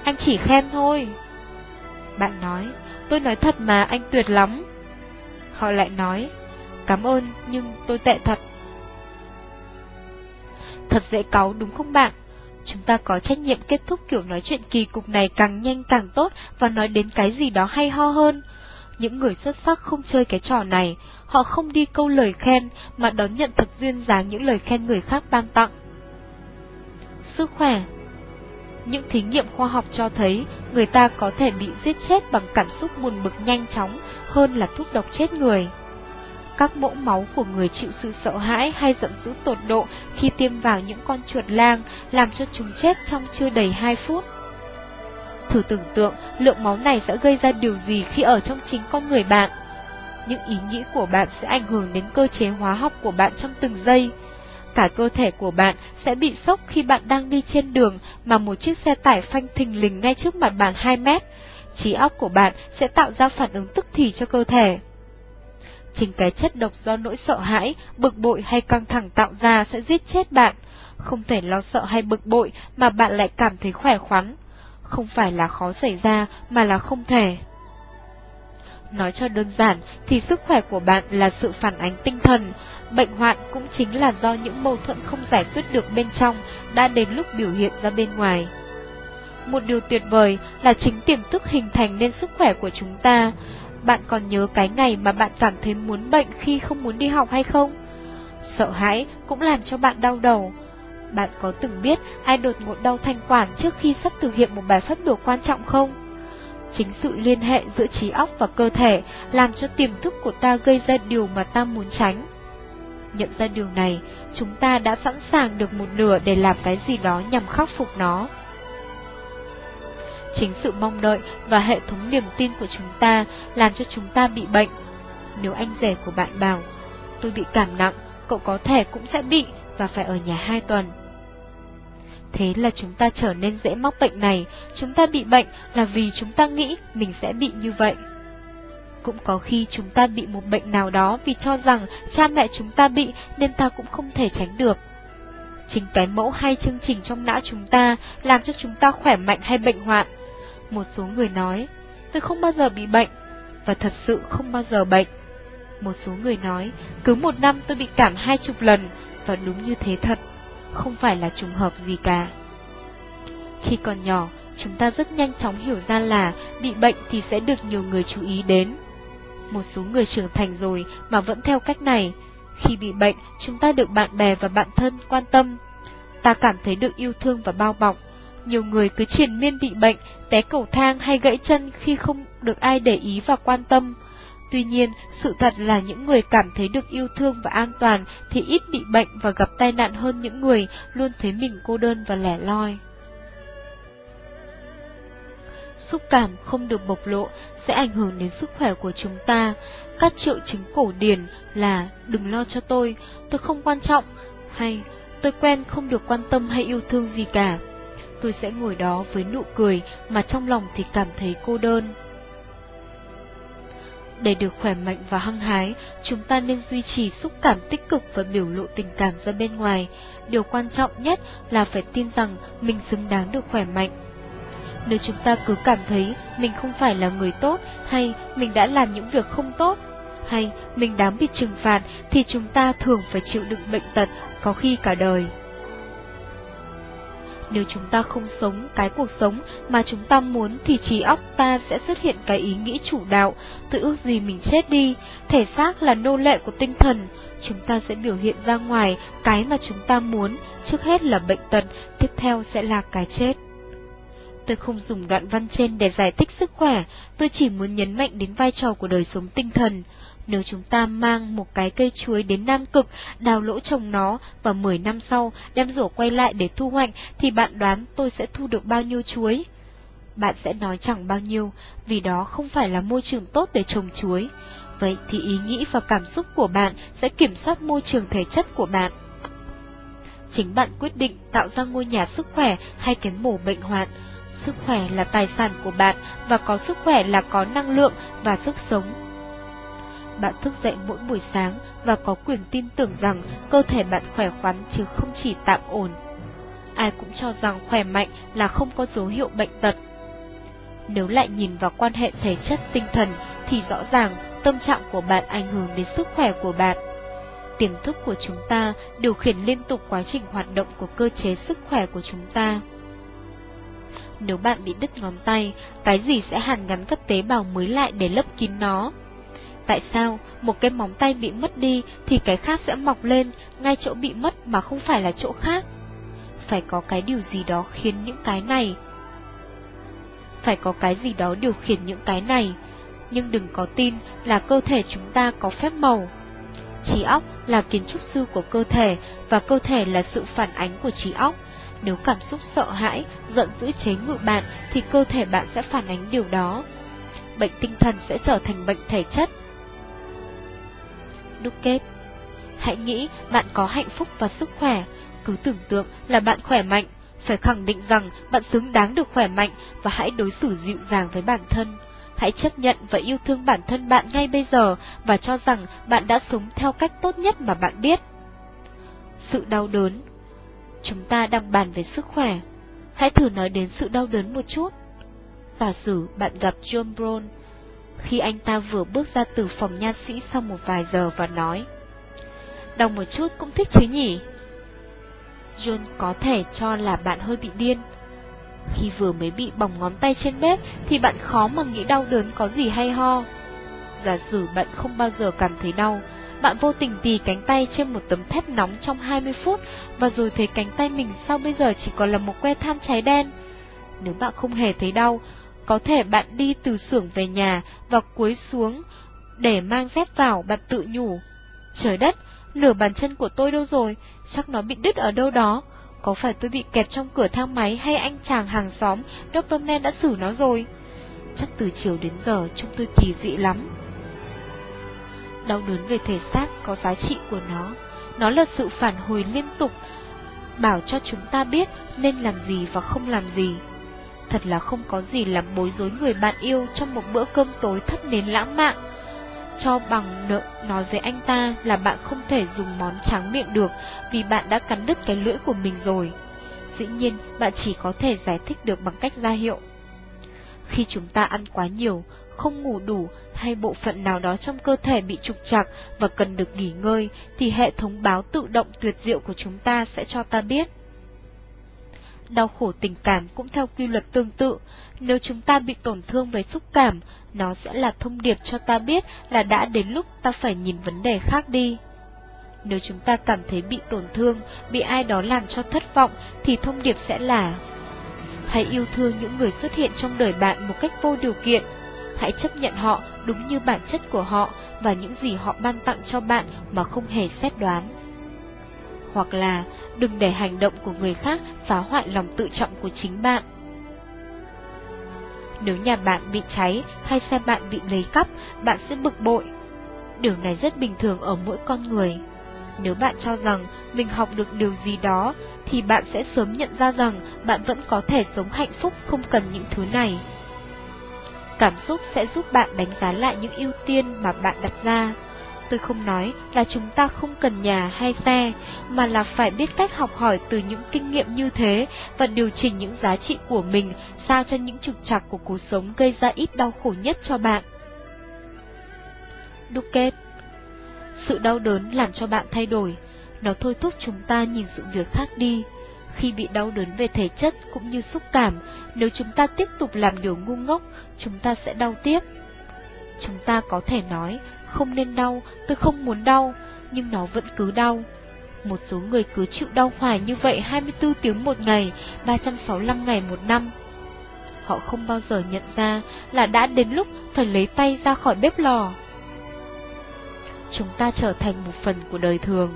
anh chỉ khen thôi. Bạn nói, tôi nói thật mà anh tuyệt lắm. Họ lại nói, cảm ơn nhưng tôi tệ thật. Thật dễ cáu đúng không bạn? Chúng ta có trách nhiệm kết thúc kiểu nói chuyện kỳ cục này càng nhanh càng tốt và nói đến cái gì đó hay ho hơn. Những người xuất sắc không chơi cái trò này, họ không đi câu lời khen mà đón nhận thật duyên dáng những lời khen người khác ban tặng. Sức khỏe Những thí nghiệm khoa học cho thấy người ta có thể bị giết chết bằng cảm xúc buồn bực nhanh chóng hơn là thuốc độc chết người các mẫu máu của người chịu sự sợ hãi hay giận dữ tột độ khi tiêm vào những con chuột lang, làm cho chúng chết trong chưa đầy 2 phút. Thử tưởng tượng lượng máu này sẽ gây ra điều gì khi ở trong chính con người bạn. Những ý nghĩ của bạn sẽ ảnh hưởng đến cơ chế hóa học của bạn trong từng giây. Cả cơ thể của bạn sẽ bị sốc khi bạn đang đi trên đường mà một chiếc xe tải phanh thình lình ngay trước mặt bạn 2 mét. Trí óc của bạn sẽ tạo ra phản ứng tức thì cho cơ thể. Chính cái chất độc do nỗi sợ hãi, bực bội hay căng thẳng tạo ra sẽ giết chết bạn. Không thể lo sợ hay bực bội mà bạn lại cảm thấy khỏe khoắn. Không phải là khó xảy ra mà là không thể. Nói cho đơn giản thì sức khỏe của bạn là sự phản ánh tinh thần, bệnh hoạn cũng chính là do những mâu thuẫn không giải quyết được bên trong đã đến lúc biểu hiện ra bên ngoài. Một điều tuyệt vời là chính tiềm thức hình thành nên sức khỏe của chúng ta, bạn còn nhớ cái ngày mà bạn cảm thấy muốn bệnh khi không muốn đi học hay không? Sợ hãi cũng làm cho bạn đau đầu. Bạn có từng biết ai đột ngột đau thanh quản trước khi sắp thực hiện một bài phát biểu quan trọng không? Chính sự liên hệ giữa trí óc và cơ thể làm cho tiềm thức của ta gây ra điều mà ta muốn tránh. Nhận ra điều này, chúng ta đã sẵn sàng được một nửa để làm cái gì đó nhằm khắc phục nó. Chính sự mong đợi và hệ thống niềm tin của chúng ta làm cho chúng ta bị bệnh. Nếu anh rể của bạn bảo, tôi bị cảm nặng, cậu có thể cũng sẽ bị và phải ở nhà hai tuần. Thế là chúng ta trở nên dễ mắc bệnh này, chúng ta bị bệnh là vì chúng ta nghĩ mình sẽ bị như vậy. Cũng có khi chúng ta bị một bệnh nào đó vì cho rằng cha mẹ chúng ta bị nên ta cũng không thể tránh được. Chính cái mẫu hay chương trình trong não chúng ta làm cho chúng ta khỏe mạnh hay bệnh hoạn. Một số người nói, tôi không bao giờ bị bệnh, và thật sự không bao giờ bệnh. Một số người nói, cứ một năm tôi bị cảm hai chục lần, và đúng như thế thật, không phải là trùng hợp gì cả. Khi còn nhỏ, chúng ta rất nhanh chóng hiểu ra là bị bệnh thì sẽ được nhiều người chú ý đến. Một số người trưởng thành rồi mà vẫn theo cách này, khi bị bệnh chúng ta được bạn bè và bạn thân quan tâm. ta cảm thấy được yêu thương và bao bọc. Nhiều người cứ triền miên bị bệnh, té cầu thang hay gãy chân khi không được ai để ý và quan tâm. Tuy nhiên, sự thật là những người cảm thấy được yêu thương và an toàn thì ít bị bệnh và gặp tai nạn hơn những người luôn thấy mình cô đơn và lẻ loi. Xúc cảm không được bộc lộ sẽ ảnh hưởng đến sức khỏe của chúng ta. Các triệu chứng cổ điển là đừng lo cho tôi, tôi không quan trọng, hay tôi quen không được quan tâm hay yêu thương gì cả. Tôi sẽ ngồi đó với nụ cười mà trong lòng thì cảm thấy cô đơn. Để được khỏe mạnh và hăng hái, chúng ta nên duy trì xúc cảm tích cực và biểu lộ tình cảm ra bên ngoài. Điều quan trọng nhất là phải tin rằng mình xứng đáng được khỏe mạnh. Nếu chúng ta cứ cảm thấy mình không phải là người tốt, hay mình đã làm những việc không tốt, hay mình đáng bị trừng phạt, thì chúng ta thường phải chịu đựng bệnh tật, có khi cả đời. Nếu chúng ta không sống cái cuộc sống mà chúng ta muốn thì trí óc ta sẽ xuất hiện cái ý nghĩ chủ đạo, tự ước gì mình chết đi, thể xác là nô lệ của tinh thần, chúng ta sẽ biểu hiện ra ngoài cái mà chúng ta muốn, trước hết là bệnh tật, tiếp theo sẽ là cái chết. Tôi không dùng đoạn văn trên để giải thích sức khỏe, tôi chỉ muốn nhấn mạnh đến vai trò của đời sống tinh thần. Nếu chúng ta mang một cái cây chuối đến Nam Cực, đào lỗ trồng nó, và 10 năm sau đem rổ quay lại để thu hoạch, thì bạn đoán tôi sẽ thu được bao nhiêu chuối? Bạn sẽ nói chẳng bao nhiêu, vì đó không phải là môi trường tốt để trồng chuối. Vậy thì ý nghĩ và cảm xúc của bạn sẽ kiểm soát môi trường thể chất của bạn. Chính bạn quyết định tạo ra ngôi nhà sức khỏe hay cái mổ bệnh hoạn. Sức khỏe là tài sản của bạn và có sức khỏe là có năng lượng và sức sống. Bạn thức dậy mỗi buổi sáng và có quyền tin tưởng rằng cơ thể bạn khỏe khoắn chứ không chỉ tạm ổn. Ai cũng cho rằng khỏe mạnh là không có dấu hiệu bệnh tật. Nếu lại nhìn vào quan hệ thể chất tinh thần thì rõ ràng tâm trạng của bạn ảnh hưởng đến sức khỏe của bạn. Tiềm thức của chúng ta điều khiển liên tục quá trình hoạt động của cơ chế sức khỏe của chúng ta. Nếu bạn bị đứt ngón tay, cái gì sẽ hàn gắn các tế bào mới lại để lấp kín nó? Tại sao một cái móng tay bị mất đi thì cái khác sẽ mọc lên ngay chỗ bị mất mà không phải là chỗ khác? Phải có cái điều gì đó khiến những cái này. Phải có cái gì đó điều khiển những cái này, nhưng đừng có tin là cơ thể chúng ta có phép màu. Trí óc là kiến trúc sư của cơ thể và cơ thể là sự phản ánh của trí óc. Nếu cảm xúc sợ hãi, giận dữ chế ngự bạn thì cơ thể bạn sẽ phản ánh điều đó. Bệnh tinh thần sẽ trở thành bệnh thể chất đúc kết. Hãy nghĩ bạn có hạnh phúc và sức khỏe, cứ tưởng tượng là bạn khỏe mạnh, phải khẳng định rằng bạn xứng đáng được khỏe mạnh và hãy đối xử dịu dàng với bản thân. Hãy chấp nhận và yêu thương bản thân bạn ngay bây giờ và cho rằng bạn đã sống theo cách tốt nhất mà bạn biết. Sự đau đớn Chúng ta đang bàn về sức khỏe. Hãy thử nói đến sự đau đớn một chút. Giả sử bạn gặp John Brown, khi anh ta vừa bước ra từ phòng nha sĩ sau một vài giờ và nói Đọc một chút cũng thích chứ nhỉ? John có thể cho là bạn hơi bị điên. Khi vừa mới bị bỏng ngón tay trên bếp thì bạn khó mà nghĩ đau đớn có gì hay ho. Giả sử bạn không bao giờ cảm thấy đau, bạn vô tình tì cánh tay trên một tấm thép nóng trong 20 phút và rồi thấy cánh tay mình sau bây giờ chỉ còn là một que than cháy đen. Nếu bạn không hề thấy đau, có thể bạn đi từ xưởng về nhà và cúi xuống để mang dép vào, bạn tự nhủ. Trời đất, nửa bàn chân của tôi đâu rồi, chắc nó bị đứt ở đâu đó. Có phải tôi bị kẹp trong cửa thang máy hay anh chàng hàng xóm, Dr. Man đã xử nó rồi? Chắc từ chiều đến giờ trông tôi kỳ dị lắm. Đau đớn về thể xác có giá trị của nó. Nó là sự phản hồi liên tục, bảo cho chúng ta biết nên làm gì và không làm gì. Thật là không có gì làm bối rối người bạn yêu trong một bữa cơm tối thấp nến lãng mạn. Cho bằng nợ nói với anh ta là bạn không thể dùng món tráng miệng được vì bạn đã cắn đứt cái lưỡi của mình rồi. Dĩ nhiên, bạn chỉ có thể giải thích được bằng cách ra hiệu. Khi chúng ta ăn quá nhiều, không ngủ đủ hay bộ phận nào đó trong cơ thể bị trục trặc và cần được nghỉ ngơi, thì hệ thống báo tự động tuyệt diệu của chúng ta sẽ cho ta biết. Đau khổ tình cảm cũng theo quy luật tương tự, nếu chúng ta bị tổn thương về xúc cảm, nó sẽ là thông điệp cho ta biết là đã đến lúc ta phải nhìn vấn đề khác đi. Nếu chúng ta cảm thấy bị tổn thương, bị ai đó làm cho thất vọng, thì thông điệp sẽ là Hãy yêu thương những người xuất hiện trong đời bạn một cách vô điều kiện. Hãy chấp nhận họ đúng như bản chất của họ và những gì họ ban tặng cho bạn mà không hề xét đoán. Hoặc là đừng để hành động của người khác phá hoại lòng tự trọng của chính bạn. Nếu nhà bạn bị cháy hay xe bạn bị lấy cắp, bạn sẽ bực bội. Điều này rất bình thường ở mỗi con người. Nếu bạn cho rằng mình học được điều gì đó, thì bạn sẽ sớm nhận ra rằng bạn vẫn có thể sống hạnh phúc không cần những thứ này. Cảm xúc sẽ giúp bạn đánh giá lại những ưu tiên mà bạn đặt ra. Tôi không nói là chúng ta không cần nhà hay xe, mà là phải biết cách học hỏi từ những kinh nghiệm như thế và điều chỉnh những giá trị của mình sao cho những trục trặc của cuộc sống gây ra ít đau khổ nhất cho bạn. Đúc kết Sự đau đớn làm cho bạn thay đổi, nó thôi thúc chúng ta nhìn sự việc khác đi. Khi bị đau đớn về thể chất cũng như xúc cảm, nếu chúng ta tiếp tục làm điều ngu ngốc, chúng ta sẽ đau tiếp. Chúng ta có thể nói, không nên đau, tôi không muốn đau, nhưng nó vẫn cứ đau. Một số người cứ chịu đau hoài như vậy 24 tiếng một ngày, 365 ngày một năm. Họ không bao giờ nhận ra là đã đến lúc phải lấy tay ra khỏi bếp lò. Chúng ta trở thành một phần của đời thường.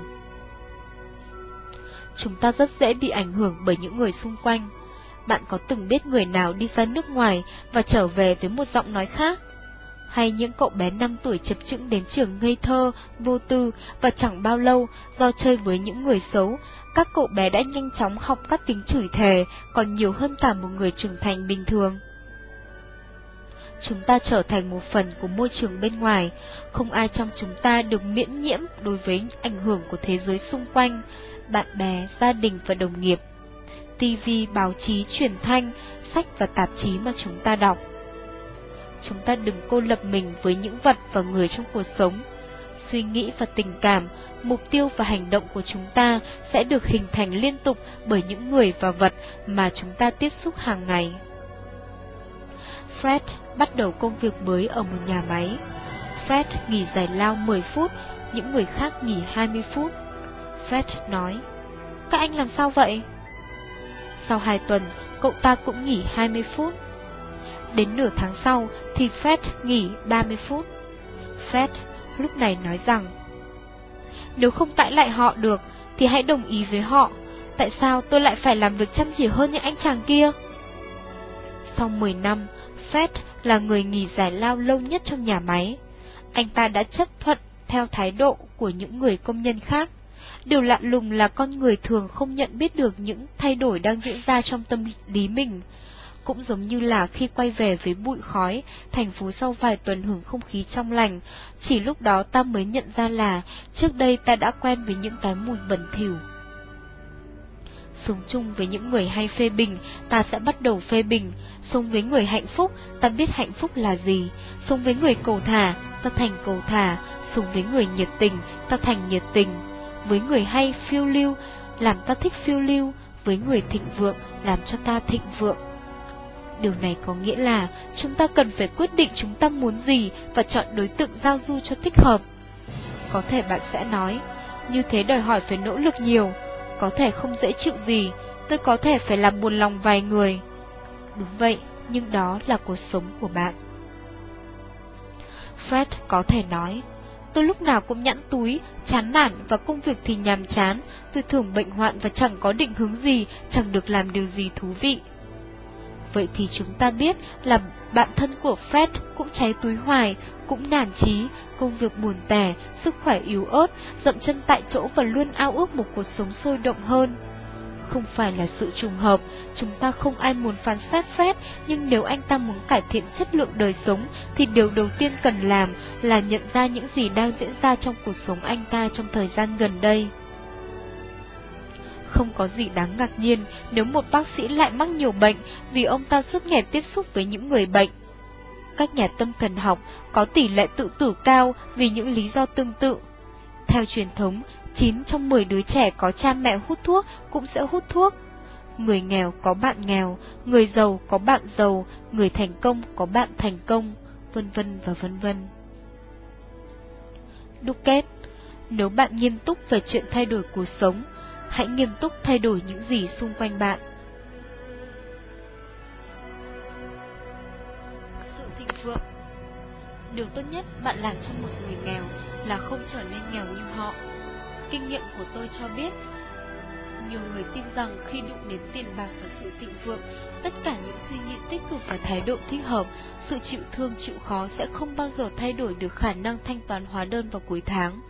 Chúng ta rất dễ bị ảnh hưởng bởi những người xung quanh. Bạn có từng biết người nào đi ra nước ngoài và trở về với một giọng nói khác? Hay những cậu bé 5 tuổi chập chững đến trường ngây thơ, vô tư và chẳng bao lâu do chơi với những người xấu, các cậu bé đã nhanh chóng học các tính chửi thề còn nhiều hơn cả một người trưởng thành bình thường. Chúng ta trở thành một phần của môi trường bên ngoài, không ai trong chúng ta được miễn nhiễm đối với ảnh hưởng của thế giới xung quanh, bạn bè, gia đình và đồng nghiệp. TV, báo chí, truyền thanh, sách và tạp chí mà chúng ta đọc chúng ta đừng cô lập mình với những vật và người trong cuộc sống. Suy nghĩ và tình cảm, mục tiêu và hành động của chúng ta sẽ được hình thành liên tục bởi những người và vật mà chúng ta tiếp xúc hàng ngày. Fred bắt đầu công việc mới ở một nhà máy. Fred nghỉ giải lao 10 phút, những người khác nghỉ 20 phút. Fred nói, các anh làm sao vậy? Sau 2 tuần, cậu ta cũng nghỉ 20 phút. Đến nửa tháng sau thì Fred nghỉ 30 phút. Fred lúc này nói rằng, nếu không cãi lại họ được, thì hãy đồng ý với họ. Tại sao tôi lại phải làm việc chăm chỉ hơn những anh chàng kia? Sau 10 năm, Fred là người nghỉ giải lao lâu nhất trong nhà máy. Anh ta đã chấp thuận theo thái độ của những người công nhân khác. Điều lạ lùng là con người thường không nhận biết được những thay đổi đang diễn ra trong tâm lý mình, cũng giống như là khi quay về với bụi khói, thành phố sau vài tuần hưởng không khí trong lành, chỉ lúc đó ta mới nhận ra là trước đây ta đã quen với những cái mùi bẩn thỉu. Sống chung với những người hay phê bình, ta sẽ bắt đầu phê bình, sống với người hạnh phúc, ta biết hạnh phúc là gì, sống với người cầu thả, ta thành cầu thả, sống với người nhiệt tình, ta thành nhiệt tình, với người hay phiêu lưu, làm ta thích phiêu lưu, với người thịnh vượng, làm cho ta thịnh vượng. Điều này có nghĩa là chúng ta cần phải quyết định chúng ta muốn gì và chọn đối tượng giao du cho thích hợp. Có thể bạn sẽ nói, như thế đòi hỏi phải nỗ lực nhiều, có thể không dễ chịu gì, tôi có thể phải làm buồn lòng vài người. Đúng vậy, nhưng đó là cuộc sống của bạn. Fred có thể nói, tôi lúc nào cũng nhẵn túi, chán nản và công việc thì nhàm chán, tôi thường bệnh hoạn và chẳng có định hướng gì, chẳng được làm điều gì thú vị. Vậy thì chúng ta biết là bạn thân của Fred cũng cháy túi hoài, cũng nản chí, công việc buồn tẻ, sức khỏe yếu ớt, dậm chân tại chỗ và luôn ao ước một cuộc sống sôi động hơn. Không phải là sự trùng hợp, chúng ta không ai muốn phán xét Fred, nhưng nếu anh ta muốn cải thiện chất lượng đời sống, thì điều đầu tiên cần làm là nhận ra những gì đang diễn ra trong cuộc sống anh ta trong thời gian gần đây. Không có gì đáng ngạc nhiên nếu một bác sĩ lại mắc nhiều bệnh vì ông ta suốt ngày tiếp xúc với những người bệnh. Các nhà tâm thần học có tỷ lệ tự tử cao vì những lý do tương tự. Theo truyền thống, 9 trong 10 đứa trẻ có cha mẹ hút thuốc cũng sẽ hút thuốc. Người nghèo có bạn nghèo, người giàu có bạn giàu, người thành công có bạn thành công, vân vân và vân vân. Đúc kết Nếu bạn nghiêm túc về chuyện thay đổi cuộc sống, hãy nghiêm túc thay đổi những gì xung quanh bạn. Sự thịnh vượng Điều tốt nhất bạn làm cho một người nghèo là không trở nên nghèo như họ. Kinh nghiệm của tôi cho biết, nhiều người tin rằng khi đụng đến tiền bạc và sự thịnh vượng, tất cả những suy nghĩ tích cực và thái độ thích hợp, sự chịu thương chịu khó sẽ không bao giờ thay đổi được khả năng thanh toán hóa đơn vào cuối tháng.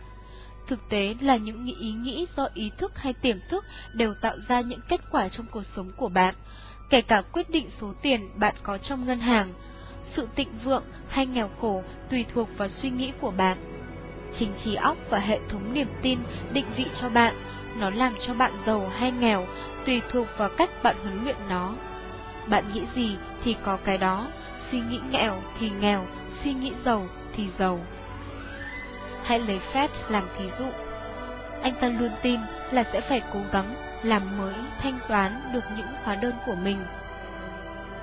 Thực tế là những ý nghĩ do ý thức hay tiềm thức đều tạo ra những kết quả trong cuộc sống của bạn, kể cả quyết định số tiền bạn có trong ngân hàng. Sự tịnh vượng hay nghèo khổ tùy thuộc vào suy nghĩ của bạn. Chính trí óc và hệ thống niềm tin định vị cho bạn, nó làm cho bạn giàu hay nghèo tùy thuộc vào cách bạn huấn luyện nó. Bạn nghĩ gì thì có cái đó, suy nghĩ nghèo thì nghèo, suy nghĩ giàu thì giàu. Hãy lấy Fred làm thí dụ. Anh ta luôn tin là sẽ phải cố gắng làm mới thanh toán được những hóa đơn của mình.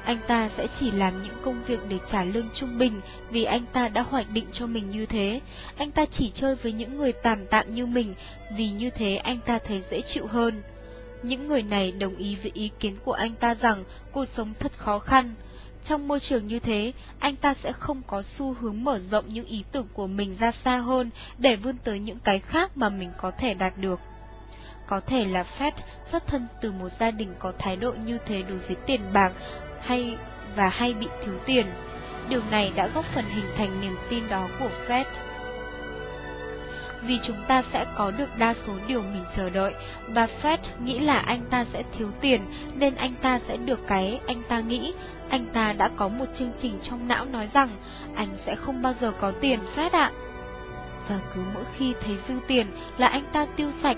Anh ta sẽ chỉ làm những công việc để trả lương trung bình vì anh ta đã hoạch định cho mình như thế. Anh ta chỉ chơi với những người tạm tạm như mình vì như thế anh ta thấy dễ chịu hơn. Những người này đồng ý với ý kiến của anh ta rằng cuộc sống thật khó khăn, trong môi trường như thế, anh ta sẽ không có xu hướng mở rộng những ý tưởng của mình ra xa hơn để vươn tới những cái khác mà mình có thể đạt được. Có thể là Fred xuất thân từ một gia đình có thái độ như thế đối với tiền bạc hay và hay bị thiếu tiền. Điều này đã góp phần hình thành niềm tin đó của Fred vì chúng ta sẽ có được đa số điều mình chờ đợi, và Fred nghĩ là anh ta sẽ thiếu tiền nên anh ta sẽ được cái anh ta nghĩ. Anh ta đã có một chương trình trong não nói rằng anh sẽ không bao giờ có tiền Fred ạ. Và cứ mỗi khi thấy dư tiền là anh ta tiêu sạch,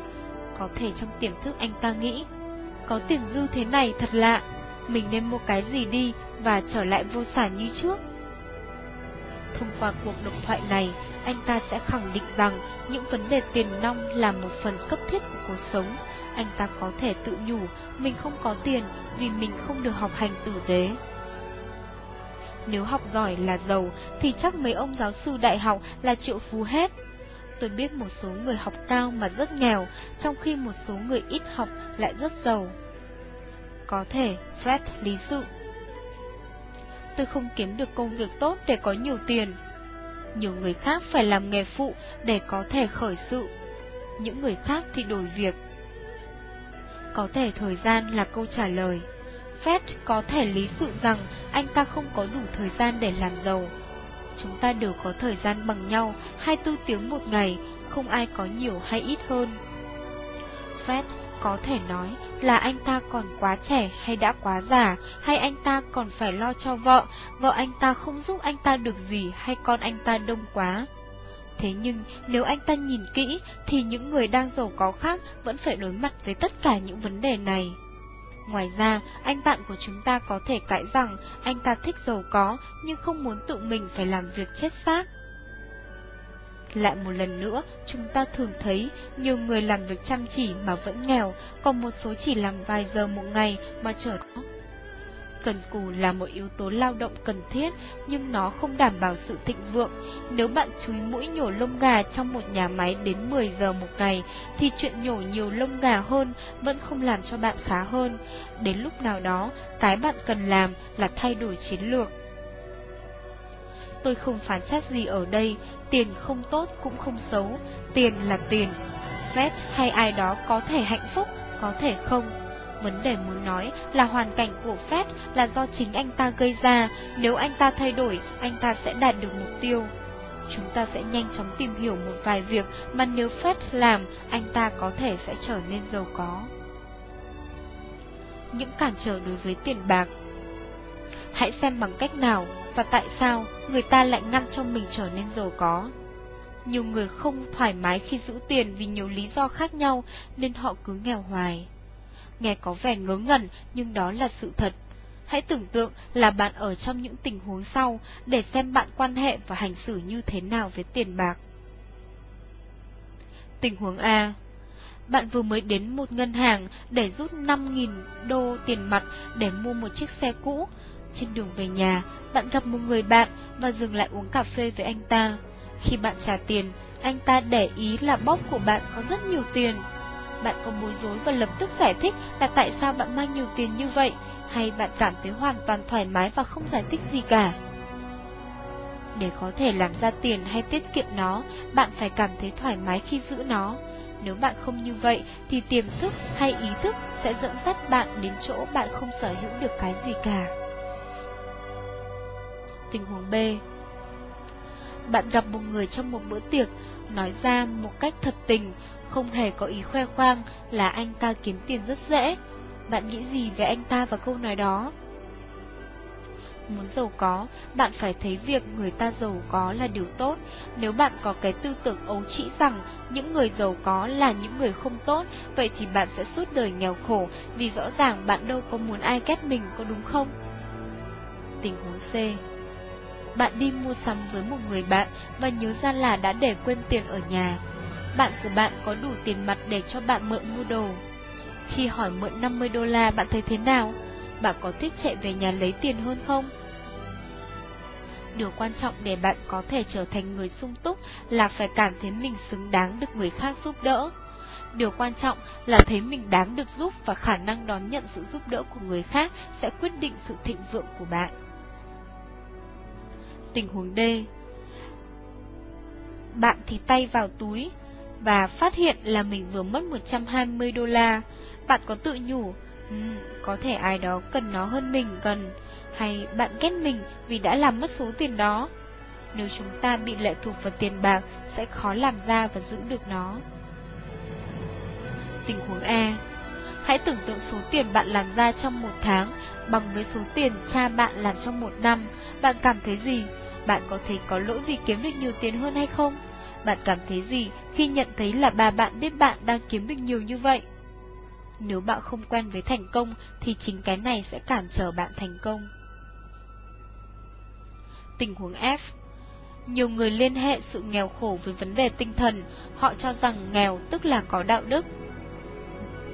có thể trong tiềm thức anh ta nghĩ, có tiền dư thế này thật lạ, mình nên mua cái gì đi và trở lại vô sản như trước. Thông qua cuộc độc thoại này, anh ta sẽ khẳng định rằng những vấn đề tiền nong là một phần cấp thiết của cuộc sống. Anh ta có thể tự nhủ mình không có tiền vì mình không được học hành tử tế. Nếu học giỏi là giàu thì chắc mấy ông giáo sư đại học là triệu phú hết. Tôi biết một số người học cao mà rất nghèo, trong khi một số người ít học lại rất giàu. Có thể Fred lý sự. Tôi không kiếm được công việc tốt để có nhiều tiền, nhiều người khác phải làm nghề phụ để có thể khởi sự. Những người khác thì đổi việc. Có thể thời gian là câu trả lời. Fred có thể lý sự rằng anh ta không có đủ thời gian để làm giàu. Chúng ta đều có thời gian bằng nhau 24 tiếng một ngày, không ai có nhiều hay ít hơn. Fred có thể nói là anh ta còn quá trẻ hay đã quá già, hay anh ta còn phải lo cho vợ, vợ anh ta không giúp anh ta được gì hay con anh ta đông quá. Thế nhưng, nếu anh ta nhìn kỹ, thì những người đang giàu có khác vẫn phải đối mặt với tất cả những vấn đề này. Ngoài ra, anh bạn của chúng ta có thể cãi rằng anh ta thích giàu có, nhưng không muốn tự mình phải làm việc chết xác. Lại một lần nữa, chúng ta thường thấy nhiều người làm việc chăm chỉ mà vẫn nghèo, còn một số chỉ làm vài giờ một ngày mà trở đó. Cần cù là một yếu tố lao động cần thiết, nhưng nó không đảm bảo sự thịnh vượng. Nếu bạn chúi mũi nhổ lông gà trong một nhà máy đến 10 giờ một ngày, thì chuyện nhổ nhiều lông gà hơn vẫn không làm cho bạn khá hơn. Đến lúc nào đó, cái bạn cần làm là thay đổi chiến lược. Tôi không phán xét gì ở đây, tiền không tốt cũng không xấu, tiền là tiền. Fred hay ai đó có thể hạnh phúc, có thể không. Vấn đề muốn nói là hoàn cảnh của Fed là do chính anh ta gây ra, nếu anh ta thay đổi, anh ta sẽ đạt được mục tiêu. Chúng ta sẽ nhanh chóng tìm hiểu một vài việc mà nếu Fed làm, anh ta có thể sẽ trở nên giàu có. Những cản trở đối với tiền bạc Hãy xem bằng cách nào và tại sao người ta lại ngăn cho mình trở nên giàu có. Nhiều người không thoải mái khi giữ tiền vì nhiều lý do khác nhau nên họ cứ nghèo hoài. Nghe có vẻ ngớ ngẩn nhưng đó là sự thật. Hãy tưởng tượng là bạn ở trong những tình huống sau để xem bạn quan hệ và hành xử như thế nào với tiền bạc. Tình huống A Bạn vừa mới đến một ngân hàng để rút 5.000 đô tiền mặt để mua một chiếc xe cũ, trên đường về nhà, bạn gặp một người bạn và dừng lại uống cà phê với anh ta. Khi bạn trả tiền, anh ta để ý là bóp của bạn có rất nhiều tiền. Bạn có bối rối và lập tức giải thích là tại sao bạn mang nhiều tiền như vậy, hay bạn cảm thấy hoàn toàn thoải mái và không giải thích gì cả. Để có thể làm ra tiền hay tiết kiệm nó, bạn phải cảm thấy thoải mái khi giữ nó. Nếu bạn không như vậy, thì tiềm thức hay ý thức sẽ dẫn dắt bạn đến chỗ bạn không sở hữu được cái gì cả. Tình huống B Bạn gặp một người trong một bữa tiệc, nói ra một cách thật tình, không hề có ý khoe khoang là anh ta kiếm tiền rất dễ. Bạn nghĩ gì về anh ta và câu nói đó? Muốn giàu có, bạn phải thấy việc người ta giàu có là điều tốt. Nếu bạn có cái tư tưởng ấu trĩ rằng những người giàu có là những người không tốt, vậy thì bạn sẽ suốt đời nghèo khổ, vì rõ ràng bạn đâu có muốn ai ghét mình, có đúng không? Tình huống C Bạn đi mua sắm với một người bạn và nhớ ra là đã để quên tiền ở nhà. Bạn của bạn có đủ tiền mặt để cho bạn mượn mua đồ. Khi hỏi mượn 50 đô la, bạn thấy thế nào? Bạn có thích chạy về nhà lấy tiền hơn không? Điều quan trọng để bạn có thể trở thành người sung túc là phải cảm thấy mình xứng đáng được người khác giúp đỡ. Điều quan trọng là thấy mình đáng được giúp và khả năng đón nhận sự giúp đỡ của người khác sẽ quyết định sự thịnh vượng của bạn. Tình huống D Bạn thì tay vào túi và phát hiện là mình vừa mất 120 đô la. Bạn có tự nhủ, um, có thể ai đó cần nó hơn mình cần, hay bạn ghét mình vì đã làm mất số tiền đó. Nếu chúng ta bị lệ thuộc vào tiền bạc, sẽ khó làm ra và giữ được nó. Tình huống A Hãy tưởng tượng số tiền bạn làm ra trong một tháng bằng với số tiền cha bạn làm trong một năm. Bạn cảm thấy gì? Bạn có thấy có lỗi vì kiếm được nhiều tiền hơn hay không? Bạn cảm thấy gì khi nhận thấy là bà bạn biết bạn đang kiếm được nhiều như vậy? Nếu bạn không quen với thành công thì chính cái này sẽ cản trở bạn thành công. Tình huống F Nhiều người liên hệ sự nghèo khổ với vấn đề tinh thần, họ cho rằng nghèo tức là có đạo đức.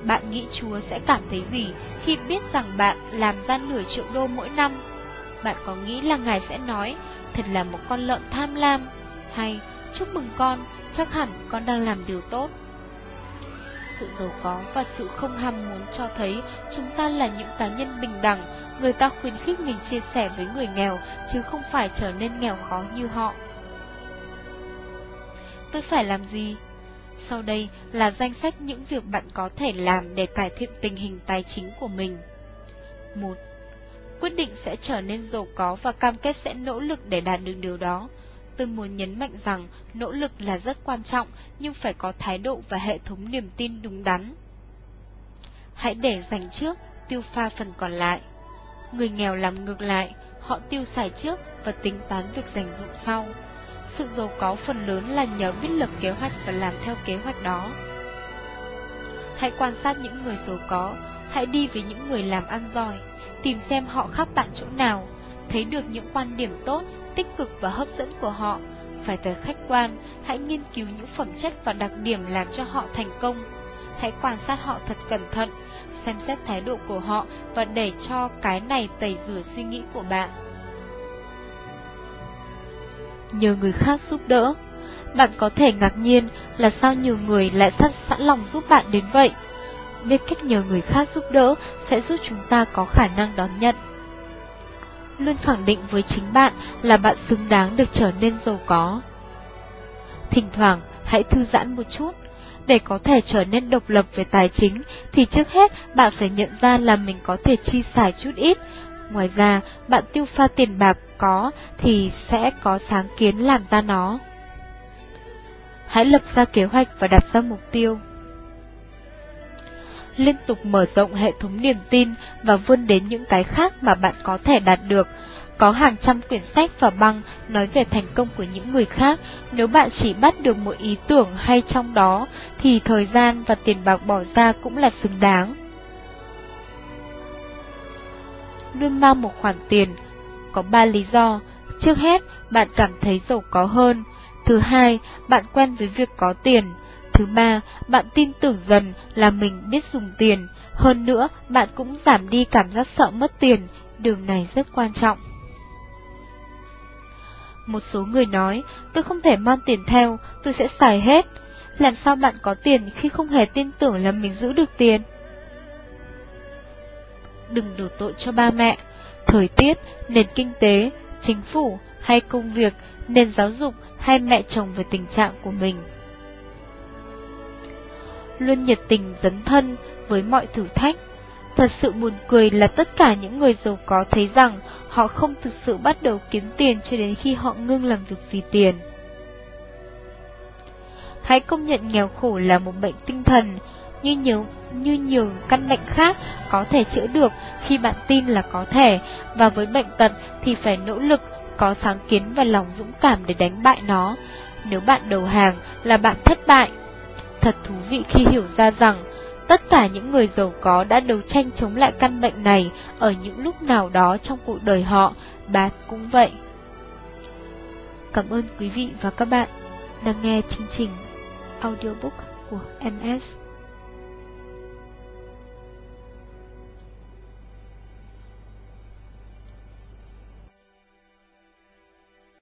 Bạn nghĩ Chúa sẽ cảm thấy gì khi biết rằng bạn làm ra nửa triệu đô mỗi năm? Bạn có nghĩ là Ngài sẽ nói, thật là một con lợn tham lam, hay chúc mừng con, chắc hẳn con đang làm điều tốt. Sự giàu có và sự không ham muốn cho thấy chúng ta là những cá nhân bình đẳng, người ta khuyến khích mình chia sẻ với người nghèo, chứ không phải trở nên nghèo khó như họ. Tôi phải làm gì? Sau đây là danh sách những việc bạn có thể làm để cải thiện tình hình tài chính của mình. 1. Quyết định sẽ trở nên giàu có và cam kết sẽ nỗ lực để đạt được điều đó. Tôi muốn nhấn mạnh rằng nỗ lực là rất quan trọng, nhưng phải có thái độ và hệ thống niềm tin đúng đắn. Hãy để dành trước, tiêu pha phần còn lại. Người nghèo làm ngược lại, họ tiêu xài trước và tính toán việc dành dụng sau. Sự giàu có phần lớn là nhờ biết lập kế hoạch và làm theo kế hoạch đó. Hãy quan sát những người giàu có, hãy đi với những người làm ăn giỏi, tìm xem họ khác bạn chỗ nào, thấy được những quan điểm tốt tích cực và hấp dẫn của họ. Phải thật khách quan, hãy nghiên cứu những phẩm chất và đặc điểm làm cho họ thành công. Hãy quan sát họ thật cẩn thận, xem xét thái độ của họ và để cho cái này tẩy rửa suy nghĩ của bạn. Nhờ người khác giúp đỡ Bạn có thể ngạc nhiên là sao nhiều người lại sẵn sẵn lòng giúp bạn đến vậy. Biết cách nhờ người khác giúp đỡ sẽ giúp chúng ta có khả năng đón nhận luôn khẳng định với chính bạn là bạn xứng đáng được trở nên giàu có. Thỉnh thoảng, hãy thư giãn một chút. Để có thể trở nên độc lập về tài chính, thì trước hết bạn phải nhận ra là mình có thể chi xài chút ít. Ngoài ra, bạn tiêu pha tiền bạc có thì sẽ có sáng kiến làm ra nó. Hãy lập ra kế hoạch và đặt ra mục tiêu liên tục mở rộng hệ thống niềm tin và vươn đến những cái khác mà bạn có thể đạt được. Có hàng trăm quyển sách và băng nói về thành công của những người khác, nếu bạn chỉ bắt được một ý tưởng hay trong đó, thì thời gian và tiền bạc bỏ ra cũng là xứng đáng. Luôn mang một khoản tiền. Có ba lý do. Trước hết, bạn cảm thấy giàu có hơn. Thứ hai, bạn quen với việc có tiền. Thứ ba, bạn tin tưởng dần là mình biết dùng tiền. Hơn nữa, bạn cũng giảm đi cảm giác sợ mất tiền. Điều này rất quan trọng. Một số người nói, tôi không thể mang tiền theo, tôi sẽ xài hết. Làm sao bạn có tiền khi không hề tin tưởng là mình giữ được tiền? Đừng đổ tội cho ba mẹ, thời tiết, nền kinh tế, chính phủ hay công việc, nền giáo dục hay mẹ chồng về tình trạng của mình. Luôn nhiệt tình dấn thân với mọi thử thách. Thật sự buồn cười là tất cả những người giàu có thấy rằng họ không thực sự bắt đầu kiếm tiền cho đến khi họ ngưng làm việc vì tiền. Hãy công nhận nghèo khổ là một bệnh tinh thần, như nhiều, như nhiều căn bệnh khác có thể chữa được khi bạn tin là có thể, và với bệnh tật thì phải nỗ lực, có sáng kiến và lòng dũng cảm để đánh bại nó. Nếu bạn đầu hàng là bạn thất bại. Thật thú vị khi hiểu ra rằng, tất cả những người giàu có đã đấu tranh chống lại căn bệnh này ở những lúc nào đó trong cuộc đời họ, bạn cũng vậy. Cảm ơn quý vị và các bạn đang nghe chương trình audiobook của MS.